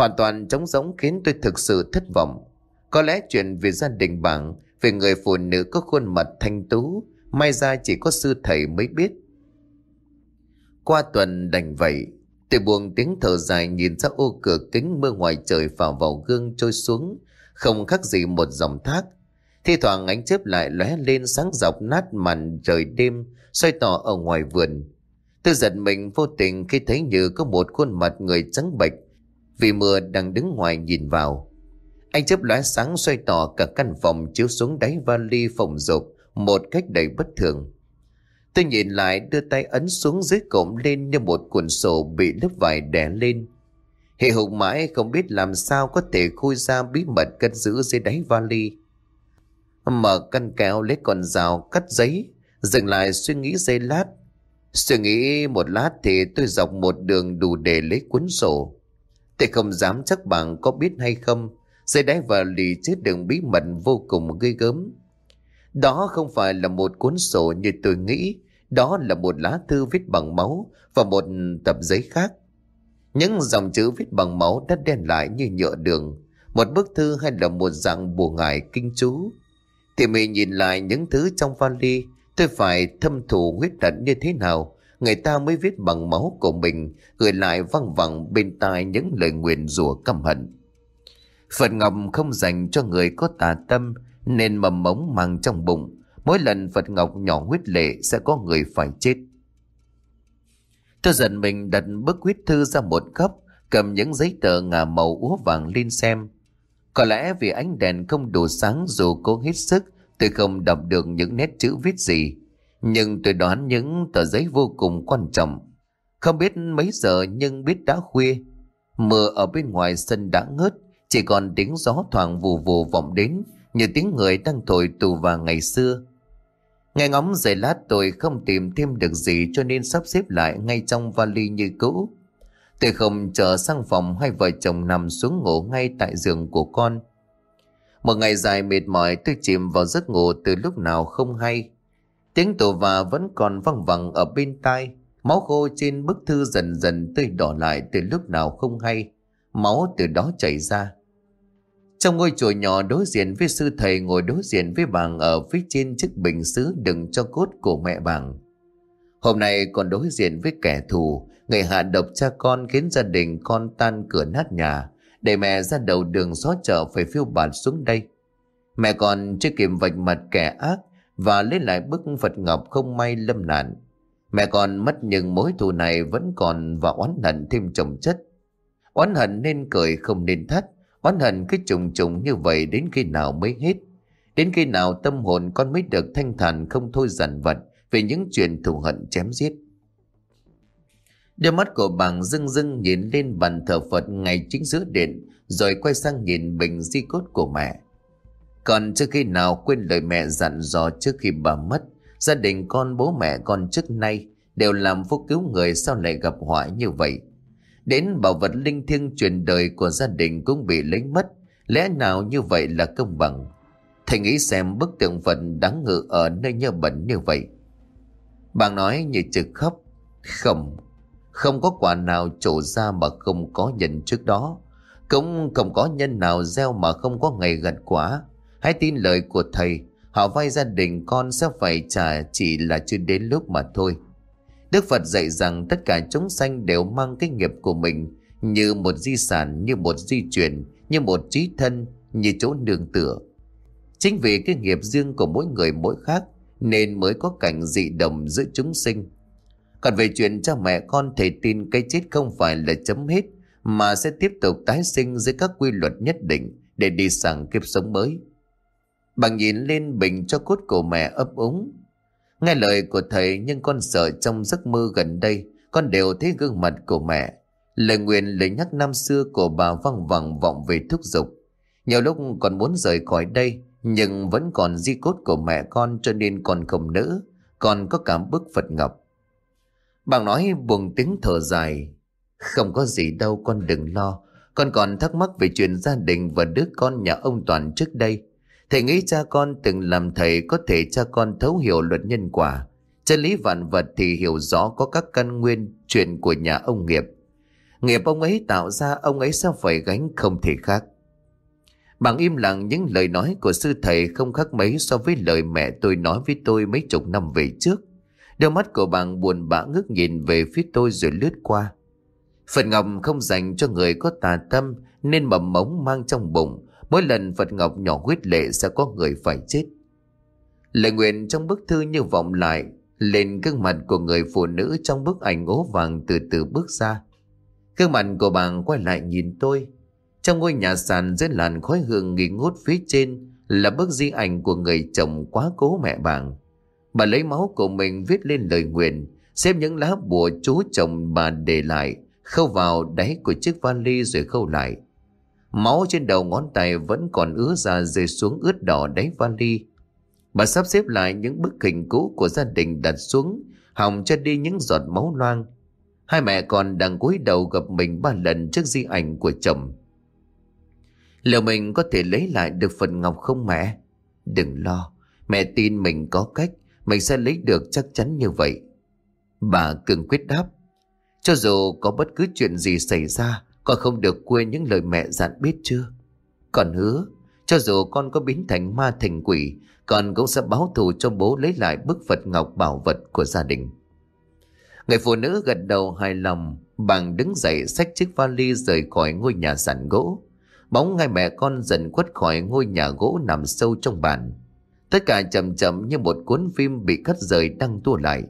Hoàn toàn trống giống khiến tôi thực sự thất vọng. Có lẽ chuyện về gia đình bạn, về người phụ nữ có khuôn mặt thanh tú, may ra chỉ có sư thầy mới biết. Qua tuần đành vậy, tôi buông tiếng thở dài nhìn ra ô cửa kính mưa ngoài trời vào vào gương trôi xuống, không khác gì một dòng thác. Thi thoảng ánh chớp lại lóe lên sáng dọc nát màn trời đêm, xoay tỏ ở ngoài vườn. Tôi giật mình vô tình khi thấy như có một khuôn mặt người trắng bệch vì mưa đang đứng ngoài nhìn vào. Anh chớp lóe sáng xoay tỏ cả căn phòng chiếu xuống đáy vali phòng rộp một cách đầy bất thường. Tôi nhìn lại đưa tay ấn xuống dưới cổng lên như một cuộn sổ bị lớp vải đè lên. Hệ hùng mãi không biết làm sao có thể khui ra bí mật cất giữ dưới đáy vali. Mở căn kéo lấy con dao cắt giấy, dừng lại suy nghĩ giây lát. Suy nghĩ một lát thì tôi dọc một đường đủ để lấy cuốn sổ. Tôi không dám chắc bạn có biết hay không, dây đáy vali chứa đựng bí mật vô cùng ghê gớm. Đó không phải là một cuốn sổ như tôi nghĩ, đó là một lá thư viết bằng máu và một tập giấy khác. Những dòng chữ viết bằng máu đã đen lại như nhựa đường, một bức thư hay là một dạng bùa ngải kinh chú. Thì mình nhìn lại những thứ trong vali, tôi phải thâm thủ huyết tận như thế nào, người ta mới viết bằng máu của mình, gửi lại văng vẳng bên tai những lời nguyền rủa căm hận. Phật Ngọc không dành cho người có tà tâm, nên mầm mống mang trong bụng. Mỗi lần Phật Ngọc nhỏ huyết lệ sẽ có người phải chết. Tôi giận mình đặt bức huyết thư ra một góc, cầm những giấy tờ ngà màu úa vàng lên xem. Có lẽ vì ánh đèn không đủ sáng dù cố hết sức, tôi không đọc được những nét chữ viết gì. Nhưng tôi đoán những tờ giấy vô cùng quan trọng. Không biết mấy giờ nhưng biết đã khuya. Mưa ở bên ngoài sân đã ngớt, chỉ còn tiếng gió thoảng vù vù vọng đến, như tiếng người đang thổi tù vào ngày xưa. Nghe ngóng giày lát tôi không tìm thêm được gì cho nên sắp xếp lại ngay trong vali như cũ. Tôi không chờ sang phòng hai vợ chồng nằm xuống ngủ ngay tại giường của con. Một ngày dài mệt mỏi tôi chìm vào giấc ngủ từ lúc nào không hay. Tiếng tổ và vẫn còn văng vẳng ở bên tai. Máu khô trên bức thư dần dần tươi đỏ lại từ lúc nào không hay. Máu từ đó chảy ra. Trong ngôi chùa nhỏ đối diện với sư thầy ngồi đối diện với bàng ở phía trên chiếc bình xứ đựng cho cốt của mẹ bàng. Hôm nay còn đối diện với kẻ thù, người hạ độc cha con khiến gia đình con tan cửa nát nhà, để mẹ ra đầu đường xó chợ phải phiêu bạt xuống đây. Mẹ còn chưa kịp vạch mặt kẻ ác và lấy lại bức Phật Ngọc không may lâm nạn. Mẹ còn mất nhưng mối thù này vẫn còn và oán hận thêm chồng chất. Oán hận nên cười không nên thắt, Oán hận cứ trùng trùng như vậy đến khi nào mới hết. Đến khi nào tâm hồn con mới được thanh thản không thôi dằn vặt về những chuyện thù hận chém giết. Đôi mắt của bàng dưng dưng nhìn lên bàn thờ Phật ngay chính giữa điện rồi quay sang nhìn bình di cốt của mẹ. Còn trước khi nào quên lời mẹ dặn dò trước khi bà mất, gia đình con bố mẹ con trước nay đều làm phúc cứu người sao lại gặp họa như vậy. Đến bảo vật linh thiêng truyền đời của gia đình cũng bị lấy mất. Lẽ nào như vậy là công bằng? Thầy nghĩ xem bức tượng Phật đáng ngự ở nơi nhơ bẩn như vậy. Bạn nói như trực khóc. Không, không có quả nào trổ ra mà không có nhân trước đó. Cũng không có nhân nào gieo mà không có ngày gặt quả. Hãy tin lời của thầy, họ vay gia đình con sẽ phải trả chỉ là chưa đến lúc mà thôi. Đức Phật dạy rằng tất cả chúng sanh đều mang cái nghiệp của mình như một di sản, như một di chuyển, như một trí thân, như chỗ nương tựa. Chính vì cái nghiệp riêng của mỗi người mỗi khác nên mới có cảnh dị đồng giữa chúng sinh. Còn về chuyện cha mẹ con thể tin cái chết không phải là chấm hết mà sẽ tiếp tục tái sinh dưới các quy luật nhất định để đi sang kiếp sống mới. Bà nhìn lên bình cho cốt của mẹ ấp úng Nghe lời của thầy, nhưng con sợ trong giấc mơ gần đây, con đều thấy gương mặt của mẹ. Lời nguyện lời nhắc năm xưa của bà văng vẳng vọng về thúc giục. Nhiều lúc còn muốn rời khỏi đây, nhưng vẫn còn di cốt của mẹ con cho nên còn không nữ Còn có cả bức Phật Ngọc. Bà nói buồn tiếng thở dài. Không có gì đâu, con đừng lo. Con còn thắc mắc về chuyện gia đình và đứa con nhà ông Toàn trước đây. Thầy nghĩ cha con từng làm thầy có thể cha con thấu hiểu luật nhân quả. Chân lý vạn vật thì hiểu rõ có các căn nguyên, chuyện của nhà ông nghiệp. Nghiệp ông ấy tạo ra, ông ấy sẽ phải gánh không thể khác. Bằng im lặng, những lời nói của sư thầy không khác mấy so với lời mẹ tôi nói với tôi mấy chục năm về trước. Đôi mắt của bạn buồn bã ngước nhìn về phía tôi rồi lướt qua. phần Ngọc không dành cho người có tà tâm nên mầm mống mang trong bụng. Mỗi lần Phật Ngọc nhỏ huyết lệ sẽ có người phải chết. Lời nguyện trong bức thư như vọng lại lên gương mặt của người phụ nữ trong bức ảnh ố vàng từ từ bước ra. Gương mặt của bà quay lại nhìn tôi. Trong ngôi nhà sàn dưới làn khói hương nghi ngút phía trên là bức di ảnh của người chồng quá cố mẹ bạn. Bà lấy máu của mình viết lên lời nguyện, xếp những lá bùa chú chồng bà để lại, khâu vào đáy của chiếc vali rồi khâu lại. Máu trên đầu ngón tay vẫn còn ứa ra rơi xuống ướt đỏ đáy vali. Bà sắp xếp lại những bức hình cũ của gia đình đặt xuống, hòng cho đi những giọt máu loang. Hai mẹ con đang cúi đầu gặp mình ba lần trước di ảnh của chồng. Liệu mình có thể lấy lại được phần ngọc không mẹ? Đừng lo, mẹ tin mình có cách, mình sẽ lấy được chắc chắn như vậy. Bà cường quyết đáp. Cho dù có bất cứ chuyện gì xảy ra, con không được quên những lời mẹ dặn biết chưa? còn hứa, cho dù con có biến thành ma thành quỷ, con cũng sẽ báo thù cho bố lấy lại bức Phật Ngọc bảo vật của gia đình. Người phụ nữ gật đầu hài lòng, bằng đứng dậy xách chiếc vali rời khỏi ngôi nhà sàn gỗ. Bóng ngay mẹ con dần khuất khỏi ngôi nhà gỗ nằm sâu trong bàn. Tất cả chậm chậm như một cuốn phim bị cắt rời đang tua lại.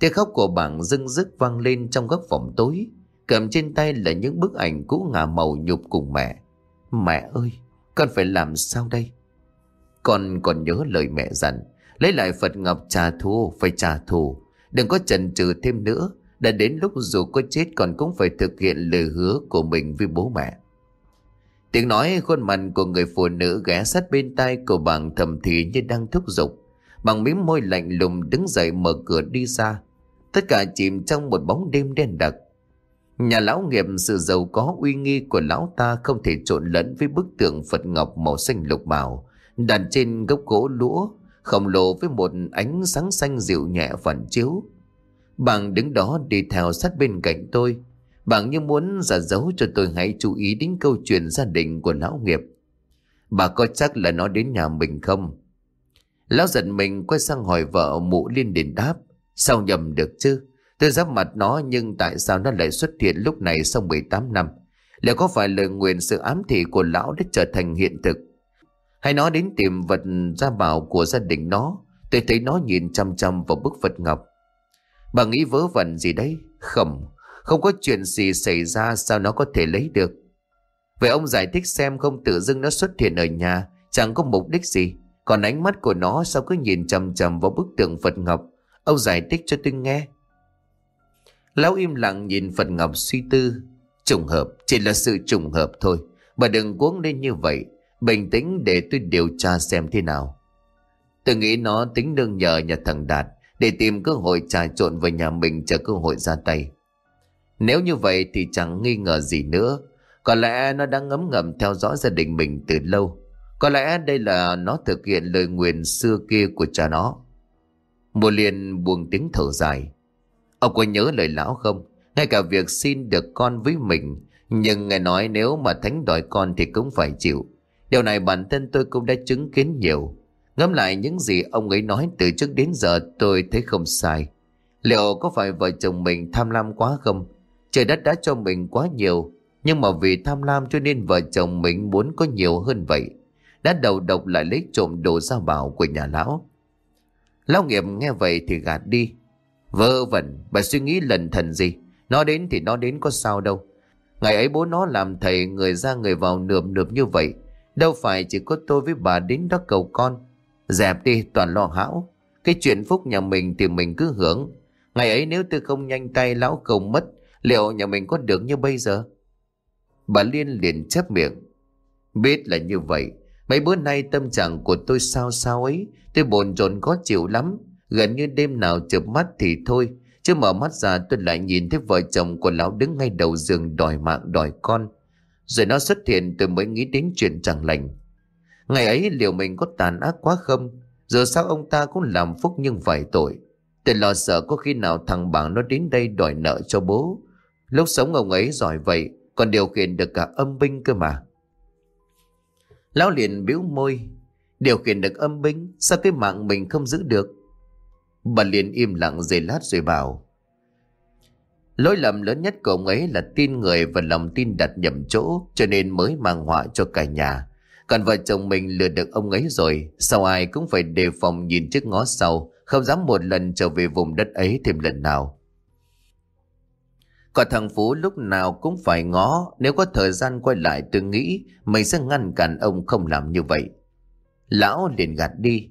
Tiếng khóc của bảng dưng dứt vang lên trong góc phòng tối. Cầm trên tay là những bức ảnh cũ ngả màu nhục cùng mẹ. Mẹ ơi, con phải làm sao đây? Con còn nhớ lời mẹ dặn. Lấy lại Phật Ngọc trả thù, phải trả thù. Đừng có chần chừ thêm nữa. Đã đến lúc dù có chết còn cũng phải thực hiện lời hứa của mình với bố mẹ. Tiếng nói khuôn mặt của người phụ nữ ghé sát bên tai của bằng thầm thì như đang thúc giục. Bằng miếng môi lạnh lùng đứng dậy mở cửa đi ra. Tất cả chìm trong một bóng đêm đen đặc. Nhà lão nghiệp sự giàu có uy nghi của lão ta không thể trộn lẫn với bức tượng Phật Ngọc màu xanh lục bào đặt trên gốc gỗ lũa, khổng lồ với một ánh sáng xanh dịu nhẹ phản chiếu. bạn đứng đó đi theo sát bên cạnh tôi. bạn như muốn giả dấu cho tôi hãy chú ý đến câu chuyện gia đình của lão nghiệp. Bà có chắc là nó đến nhà mình không? Lão giận mình quay sang hỏi vợ mụ liên đền đáp. Sao nhầm được chứ? Tôi giáp mặt nó nhưng tại sao nó lại xuất hiện lúc này sau 18 năm? Liệu có phải lời nguyện sự ám thị của lão đã trở thành hiện thực? Hay nó đến tìm vật gia bảo của gia đình nó? Tôi thấy nó nhìn chăm chăm vào bức Phật Ngọc. Bà nghĩ vớ vẩn gì đấy? Không Không có chuyện gì xảy ra sao nó có thể lấy được? Vậy ông giải thích xem không tự dưng nó xuất hiện ở nhà, Chẳng có mục đích gì. Còn ánh mắt của nó sao cứ nhìn chầm chầm vào bức tượng Phật Ngọc? Ông giải thích cho tôi nghe. Lão im lặng nhìn Phật Ngọc suy tư. Trùng hợp, Chỉ là sự trùng hợp thôi. Bà đừng cuống lên như vậy. Bình tĩnh để tôi điều tra xem thế nào. Tôi nghĩ nó tính nương nhờ nhà thằng Đạt Để tìm cơ hội trà trộn vào nhà mình chờ cơ hội ra tay. Nếu như vậy thì chẳng nghi ngờ gì nữa. Có lẽ nó đang ngấm ngầm theo dõi gia đình mình từ lâu. Có lẽ đây là nó thực hiện lời nguyền xưa kia của cha nó. Mùa liền buông tiếng thở dài. Ông có nhớ lời lão không Ngay cả việc xin được con với mình Nhưng ngài nói nếu mà thánh đòi con thì cũng phải chịu Điều này bản thân tôi cũng đã chứng kiến nhiều. Ngẫm lại những gì ông ấy nói từ trước đến giờ tôi thấy không sai. Liệu có phải vợ chồng mình tham lam quá không? Trời đất đã cho mình quá nhiều, nhưng mà vì tham lam cho nên vợ chồng mình muốn có nhiều hơn vậy. Đã đầu độc lại lấy trộm đồ gia bảo của nhà lão. Lão nghiệp nghe vậy thì gạt đi. Vơ vẩn, bà suy nghĩ lần thần gì? Nó đến thì nó đến có sao đâu. Ngày ấy bố nó làm thầy người ra người vào nườm nượp như vậy Đâu phải chỉ có tôi với bà đến đó cầu con. Dẹp đi toàn lo hão. Cái chuyện phúc nhà mình thì mình cứ hưởng. Ngày ấy nếu tôi không nhanh tay lão cầu mất, liệu nhà mình có được như bây giờ? Bà Liên liền chép miệng. Biết là như vậy. Mấy bữa nay tâm trạng của tôi sao sao ấy. Tôi bồn chồn khó chịu lắm. Gần như đêm nào chợp mắt thì thôi. Chứ mở mắt ra tôi lại nhìn thấy vợ chồng của lão đứng ngay đầu giường đòi mạng đòi con. Rồi nó xuất hiện, tôi mới nghĩ đến chuyện chẳng lành. Ngày ấy liệu mình có tàn ác quá không? Giờ sao ông ta cũng làm phúc nhưng phải tội? Tôi lo sợ có khi nào thằng bảng nó đến đây đòi nợ cho bố. Lúc sống ông ấy giỏi vậy, Còn điều khiển được cả âm binh cơ mà. Lão liền bĩu môi. Điều khiển được âm binh, Sao cái mạng mình không giữ được? Bà liền im lặng giây lát rồi bảo Lỗi lầm lớn nhất của ông ấy là tin người và lòng tin đặt nhầm chỗ cho nên mới mang họa cho cả nhà. Còn vợ chồng mình lừa được ông ấy rồi, sau ai cũng phải đề phòng nhìn trước ngó sau, không dám một lần trở về vùng đất ấy thêm lần nào. Còn thằng Phú lúc nào cũng phải ngó, nếu có thời gian quay lại tôi nghĩ mình sẽ ngăn cản ông không làm như vậy. Lão liền gạt đi,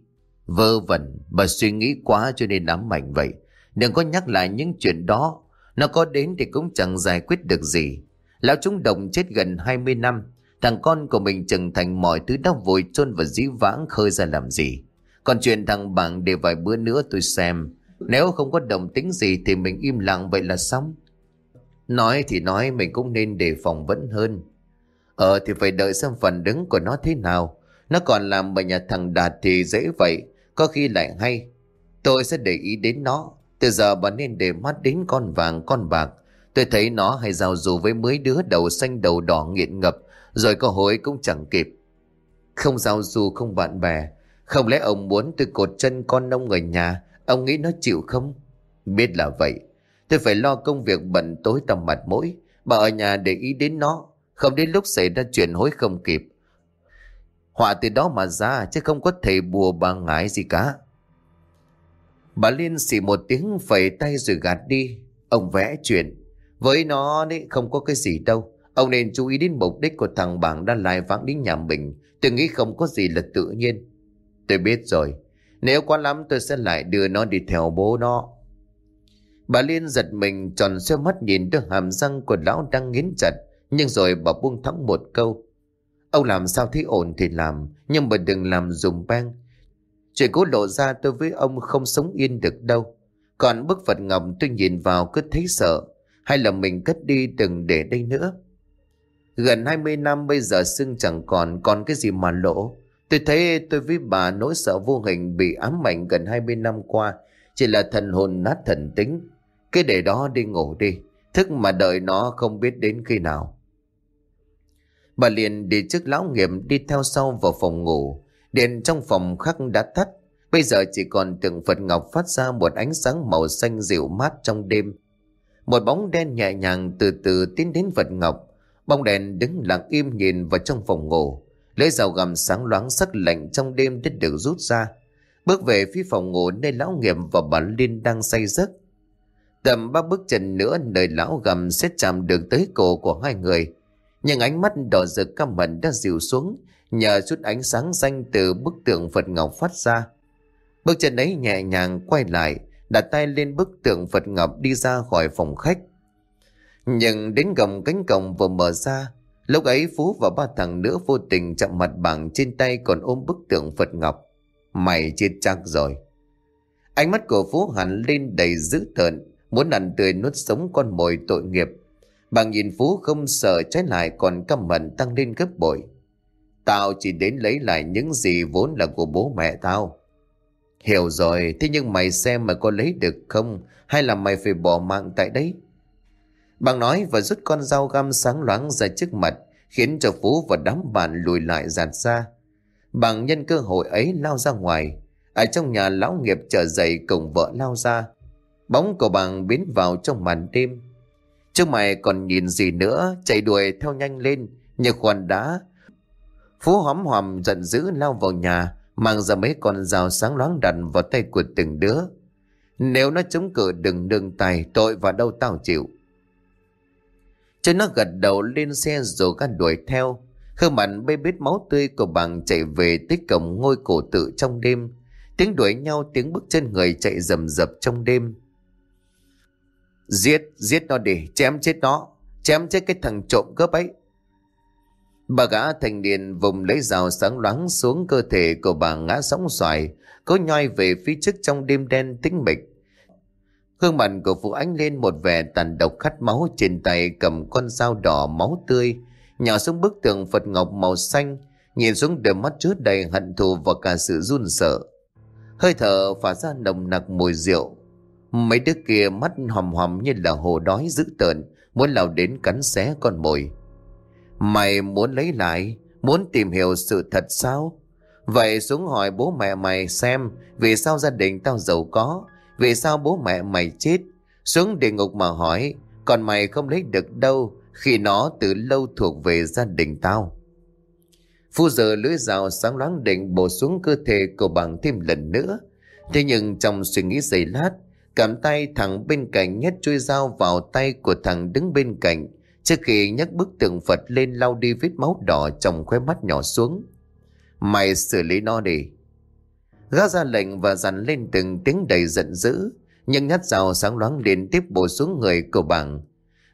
vơ vẩn, bà suy nghĩ quá cho nên ám mạnh vậy. Đừng có nhắc lại những chuyện đó, nó có đến thì cũng chẳng giải quyết được gì. Lão chúng đồng chết gần 20 năm, thằng con của mình trưởng thành mọi thứ đắp vội chôn và dĩ vãng khơi ra làm gì. Còn chuyện thằng bạn để vài bữa nữa tôi xem, nếu không có đồng tính gì thì mình im lặng vậy là xong. Nói thì nói mình cũng nên đề phòng vẫn hơn. Ờ thì phải đợi xem phần đứng của nó thế nào. Nó còn làm ở nhà thằng Đạt thì dễ vậy, có khi lại hay. Tôi sẽ để ý đến nó, từ giờ bà nên để mắt đến con vàng con bạc. Tôi thấy nó hay giao dù với mấy đứa đầu xanh đầu đỏ nghiện ngập, rồi có hối cũng chẳng kịp. Không giao du không bạn bè, không lẽ ông muốn tôi cột chân con ông ở nhà, ông nghĩ nó chịu không? Biết là vậy, tôi phải lo công việc bận tối tầm mặt mũi, bà ở nhà để ý đến nó, không đến lúc xảy ra chuyện hối không kịp. Họa từ đó mà ra, chứ không có thể bùa bà ngái gì cả. Bà Liên xì một tiếng, phẩy tay rồi gạt đi. Ông vẽ chuyện. Với nó đấy, không có cái gì đâu. Ông nên chú ý đến mục đích của thằng bảng đang lai vãng đến nhà mình. Tôi nghĩ không có gì là tự nhiên. Tôi biết rồi. Nếu quá lắm, tôi sẽ lại đưa nó đi theo bố nó. Bà Liên giật mình, tròn xoe mắt nhìn đôi hàm răng của lão đang nghiến chặt. Nhưng rồi bà buông thắng một câu. Ông làm sao thấy ổn thì làm. Nhưng mà đừng làm dùng bang. Chuyện cố lộ ra tôi với ông không sống yên được đâu. Còn bức Phật ngọc tôi nhìn vào cứ thấy sợ. Hay là mình cất đi đừng để đây nữa. Gần 20 năm bây giờ xưng chẳng còn còn cái gì mà lỗ. Tôi thấy tôi với bà nỗi sợ vô hình bị ám ảnh gần 20 năm qua. Chỉ là thần hồn nát thần tính. Cái để đó đi ngủ đi. Thức mà đợi nó không biết đến khi nào. Bà liền đi trước lão nghiệm đi theo sau vào phòng ngủ. Đèn trong phòng khắc đã tắt, bây giờ chỉ còn tượng Phật Ngọc phát ra một ánh sáng màu xanh dịu mát trong đêm. Một bóng đen nhẹ nhàng từ từ tiến đến Phật Ngọc, bóng đèn đứng lặng im nhìn vào trong phòng ngủ. Lấy dao gầm sáng loáng sắc lạnh trong đêm đã được rút ra. Bước về phía phòng ngủ nơi lão nghiệm và bà Liên đang say giấc. Tầm ba bước chân nữa nơi lão gầm sẽ chạm được tới cổ của hai người. Nhưng ánh mắt đỏ rực căm hận đã dịu xuống nhờ chút ánh sáng xanh từ bức tượng Phật Ngọc phát ra. Bước chân ấy nhẹ nhàng quay lại, đặt tay lên bức tượng Phật Ngọc đi ra khỏi phòng khách. Nhưng đến gầm cánh cổng vừa mở ra, lúc ấy Phú và ba thằng nữa vô tình chạm mặt bằng trên tay còn ôm bức tượng Phật Ngọc. Mày chết chắc rồi. Ánh mắt của Phú hẳn lên đầy dữ tợn, muốn ăn tươi nuốt sống con mồi tội nghiệp. Bằng nhìn Phú không sợ trái lại còn căm hận tăng lên gấp bội. Tao chỉ đến lấy lại những gì vốn là của bố mẹ tao. Hiểu rồi, thế nhưng mày xem mày có lấy được không? Hay là mày phải bỏ mạng tại đấy? Bằng nói và rút con dao găm sáng loáng ra trước mặt, khiến cho Phú và đám bạn lùi lại dàn xa. Bằng nhân cơ hội ấy lao ra ngoài, ở trong nhà lão nghiệp trở dậy cùng vợ lao ra. Bóng của bằng biến vào trong màn đêm chứ mày còn nhìn gì nữa, chạy đuổi theo nhanh lên, như khoan đá, Phú hóm hòm giận dữ lao vào nhà, mang ra mấy con dao sáng loáng đặt vào tay của từng đứa. Nếu nó chống cự đừng nương tay, tội và đâu tao chịu. Cho nó gật đầu lên xe rồi gắt đuổi theo. Khương mạnh bê bết máu tươi của bằng chạy về tới cổng ngôi cổ tự trong đêm. Tiếng đuổi nhau, tiếng bước chân người chạy rầm rập trong đêm. Giết, giết nó đi, chém chết nó, chém chết cái thằng trộm cướp ấy. Bà gã thành niên vùng lấy rào sáng loáng xuống cơ thể của bà ngã sóng xoài, cố nhoi về phía trước trong đêm đen tĩnh mịch. Hương mặt của phụ ánh lên một vẻ tàn độc khát máu trên tay cầm con dao đỏ máu tươi, Nhỏ xuống bức tường Phật ngọc màu xanh Nhìn xuống đôi mắt chứa đầy hận thù và cả sự run sợ Hơi thở phả ra nồng nặc mùi rượu Mấy đứa kia mắt hòm hòm như là hồ đói dữ tợn, Muốn lao đến cắn xé con mồi. Mày muốn lấy lại, Muốn tìm hiểu sự thật sao? Vậy xuống hỏi bố mẹ mày xem, Vì sao gia đình tao giàu có, Vì sao bố mẹ mày chết? Xuống địa ngục mà hỏi, Còn mày không lấy được đâu Khi nó từ lâu thuộc về gia đình tao. Phu giờ lưỡi rào sáng loáng định bổ xuống cơ thể của bằng thêm lần nữa. Thế nhưng trong suy nghĩ giây lát Cầm tay thằng bên cạnh nhét chui dao vào tay của thằng đứng bên cạnh. Trước khi nhấc bức tượng Phật lên lau đi vết máu đỏ trong khóe mắt nhỏ xuống. Mày xử lý nó đi. Gã ra lệnh và dằn lên từng tiếng đầy giận dữ. Nhưng nhát dao sáng loáng liên tiếp bổ xuống người của bằng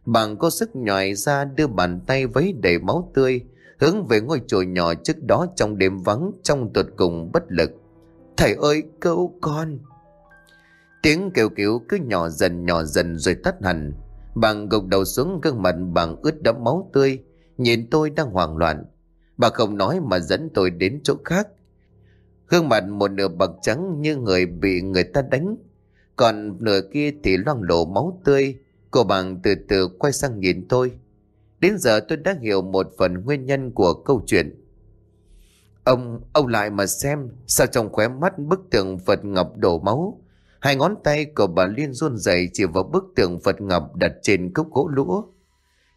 Bằng có sức nhòi ra đưa bàn tay vấy đầy máu tươi, Hướng về ngôi chùa nhỏ trước đó trong đêm vắng, Trong tuột cùng bất lực. Thầy ơi, cứu con! Tiếng kêu cứu cứ nhỏ dần nhỏ dần rồi tắt hẳn. Bằng gục đầu xuống gương mặt bằng ướt đẫm máu tươi Nhìn tôi đang hoảng loạn. Bà không nói mà dẫn tôi đến chỗ khác. Gương mặt một nửa bạc trắng như người bị người ta đánh Còn nửa kia thì loang lộ máu tươi. Cô bằng từ từ quay sang nhìn tôi. Đến giờ tôi đã hiểu một phần nguyên nhân của câu chuyện. Ông, ông lại mà xem Sao trong khóe mắt bức tường Phật ngọc đổ máu. Hai ngón tay của bà Liên run rẩy chỉ vào bức tượng Phật ngọc đặt trên cốc gỗ lũa.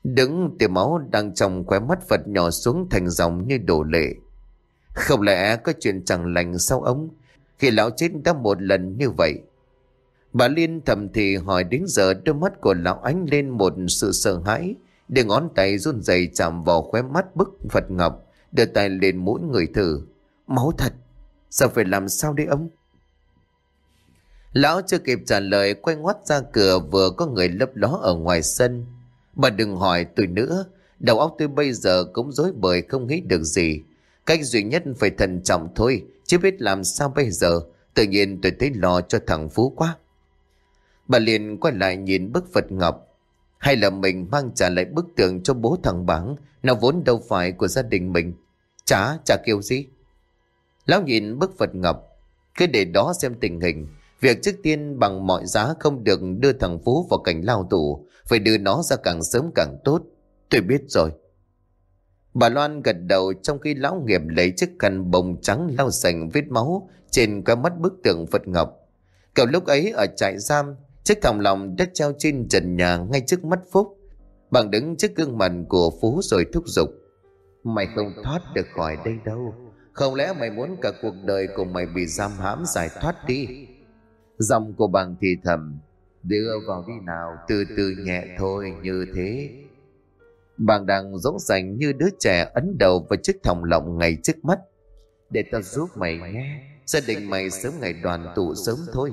Đứng tia máu đang trong khóe mắt Phật nhỏ xuống thành dòng như đổ lệ. Không lẽ có chuyện chẳng lành sau ông khi lão chết đã một lần như vậy? Bà Liên thầm thì hỏi đến giờ đôi mắt của lão ánh lên một sự sợ hãi để ngón tay run rẩy chạm vào khóe mắt bức Phật ngọc đưa tay lên mũi người thử. Máu thật, sao phải làm sao đây ông? Lão chưa kịp trả lời quay ngoắt ra cửa vừa có người lấp ló ở ngoài sân. Bà đừng hỏi tôi nữa, đầu óc tôi bây giờ cũng rối bời không nghĩ được gì. Cách duy nhất phải thận trọng thôi, chứ biết làm sao bây giờ. Tự nhiên tôi thấy lo cho thằng Phú quá. Bà liền quay lại nhìn bức Phật Ngọc. Hay là mình mang trả lại bức tượng cho bố thằng Bảng, nó vốn đâu phải của gia đình mình. Chả, chả kêu gì. Lão nhìn bức Phật Ngọc, cứ để đó xem tình hình. Việc trước tiên bằng mọi giá không được đưa thằng Phú vào cảnh lao tù, phải đưa nó ra càng sớm càng tốt. Tôi biết rồi. Bà Loan gật đầu trong khi lão nghiệp lấy chiếc khăn bông trắng lau sành vết máu trên cái mắt bức tượng Phật Ngọc. Cậu lúc ấy ở trại giam, chiếc thòng lòng đã treo trên trần nhà ngay trước mắt Phúc. Bằng đứng trước gương mặt của Phú rồi thúc giục. Mày không thoát được khỏi đây đâu. Không lẽ mày muốn cả cuộc đời của mày bị giam hãm giải thoát đi? Dòng của bằng thì thầm, Đưa vào đi nào, Từ từ nhẹ thôi, như thế. Bằng đang dỗ dành như đứa trẻ ấn đầu vào chiếc thòng lọng ngay trước mắt. Để tao giúp mày nghe Gia đình mày sớm ngày đoàn tụ sớm thôi.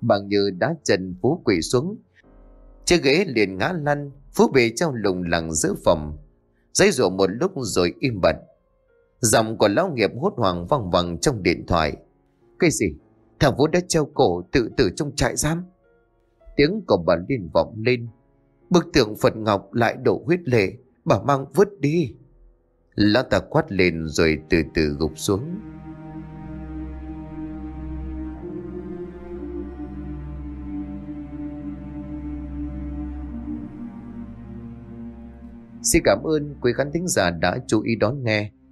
Bằng như đá chân Phú quỷ xuống. Chiếc ghế liền ngã lăn, Phú bị trong lùng lẳng giữa phòng. Giấy dụa một lúc rồi im bặt. Dòng của lão nghiệp hốt hoảng văng vẳng trong điện thoại. Cái gì? Thằng Vũ đã treo cổ tự tử trong trại giam. Tiếng của bà Liên vọng lên. Bức tượng Phật Ngọc lại đổ huyết lệ, Bà mang vứt đi. Lão ta quát lên rồi từ từ gục xuống. Xin cảm ơn quý khán thính giả đã chú ý đón nghe.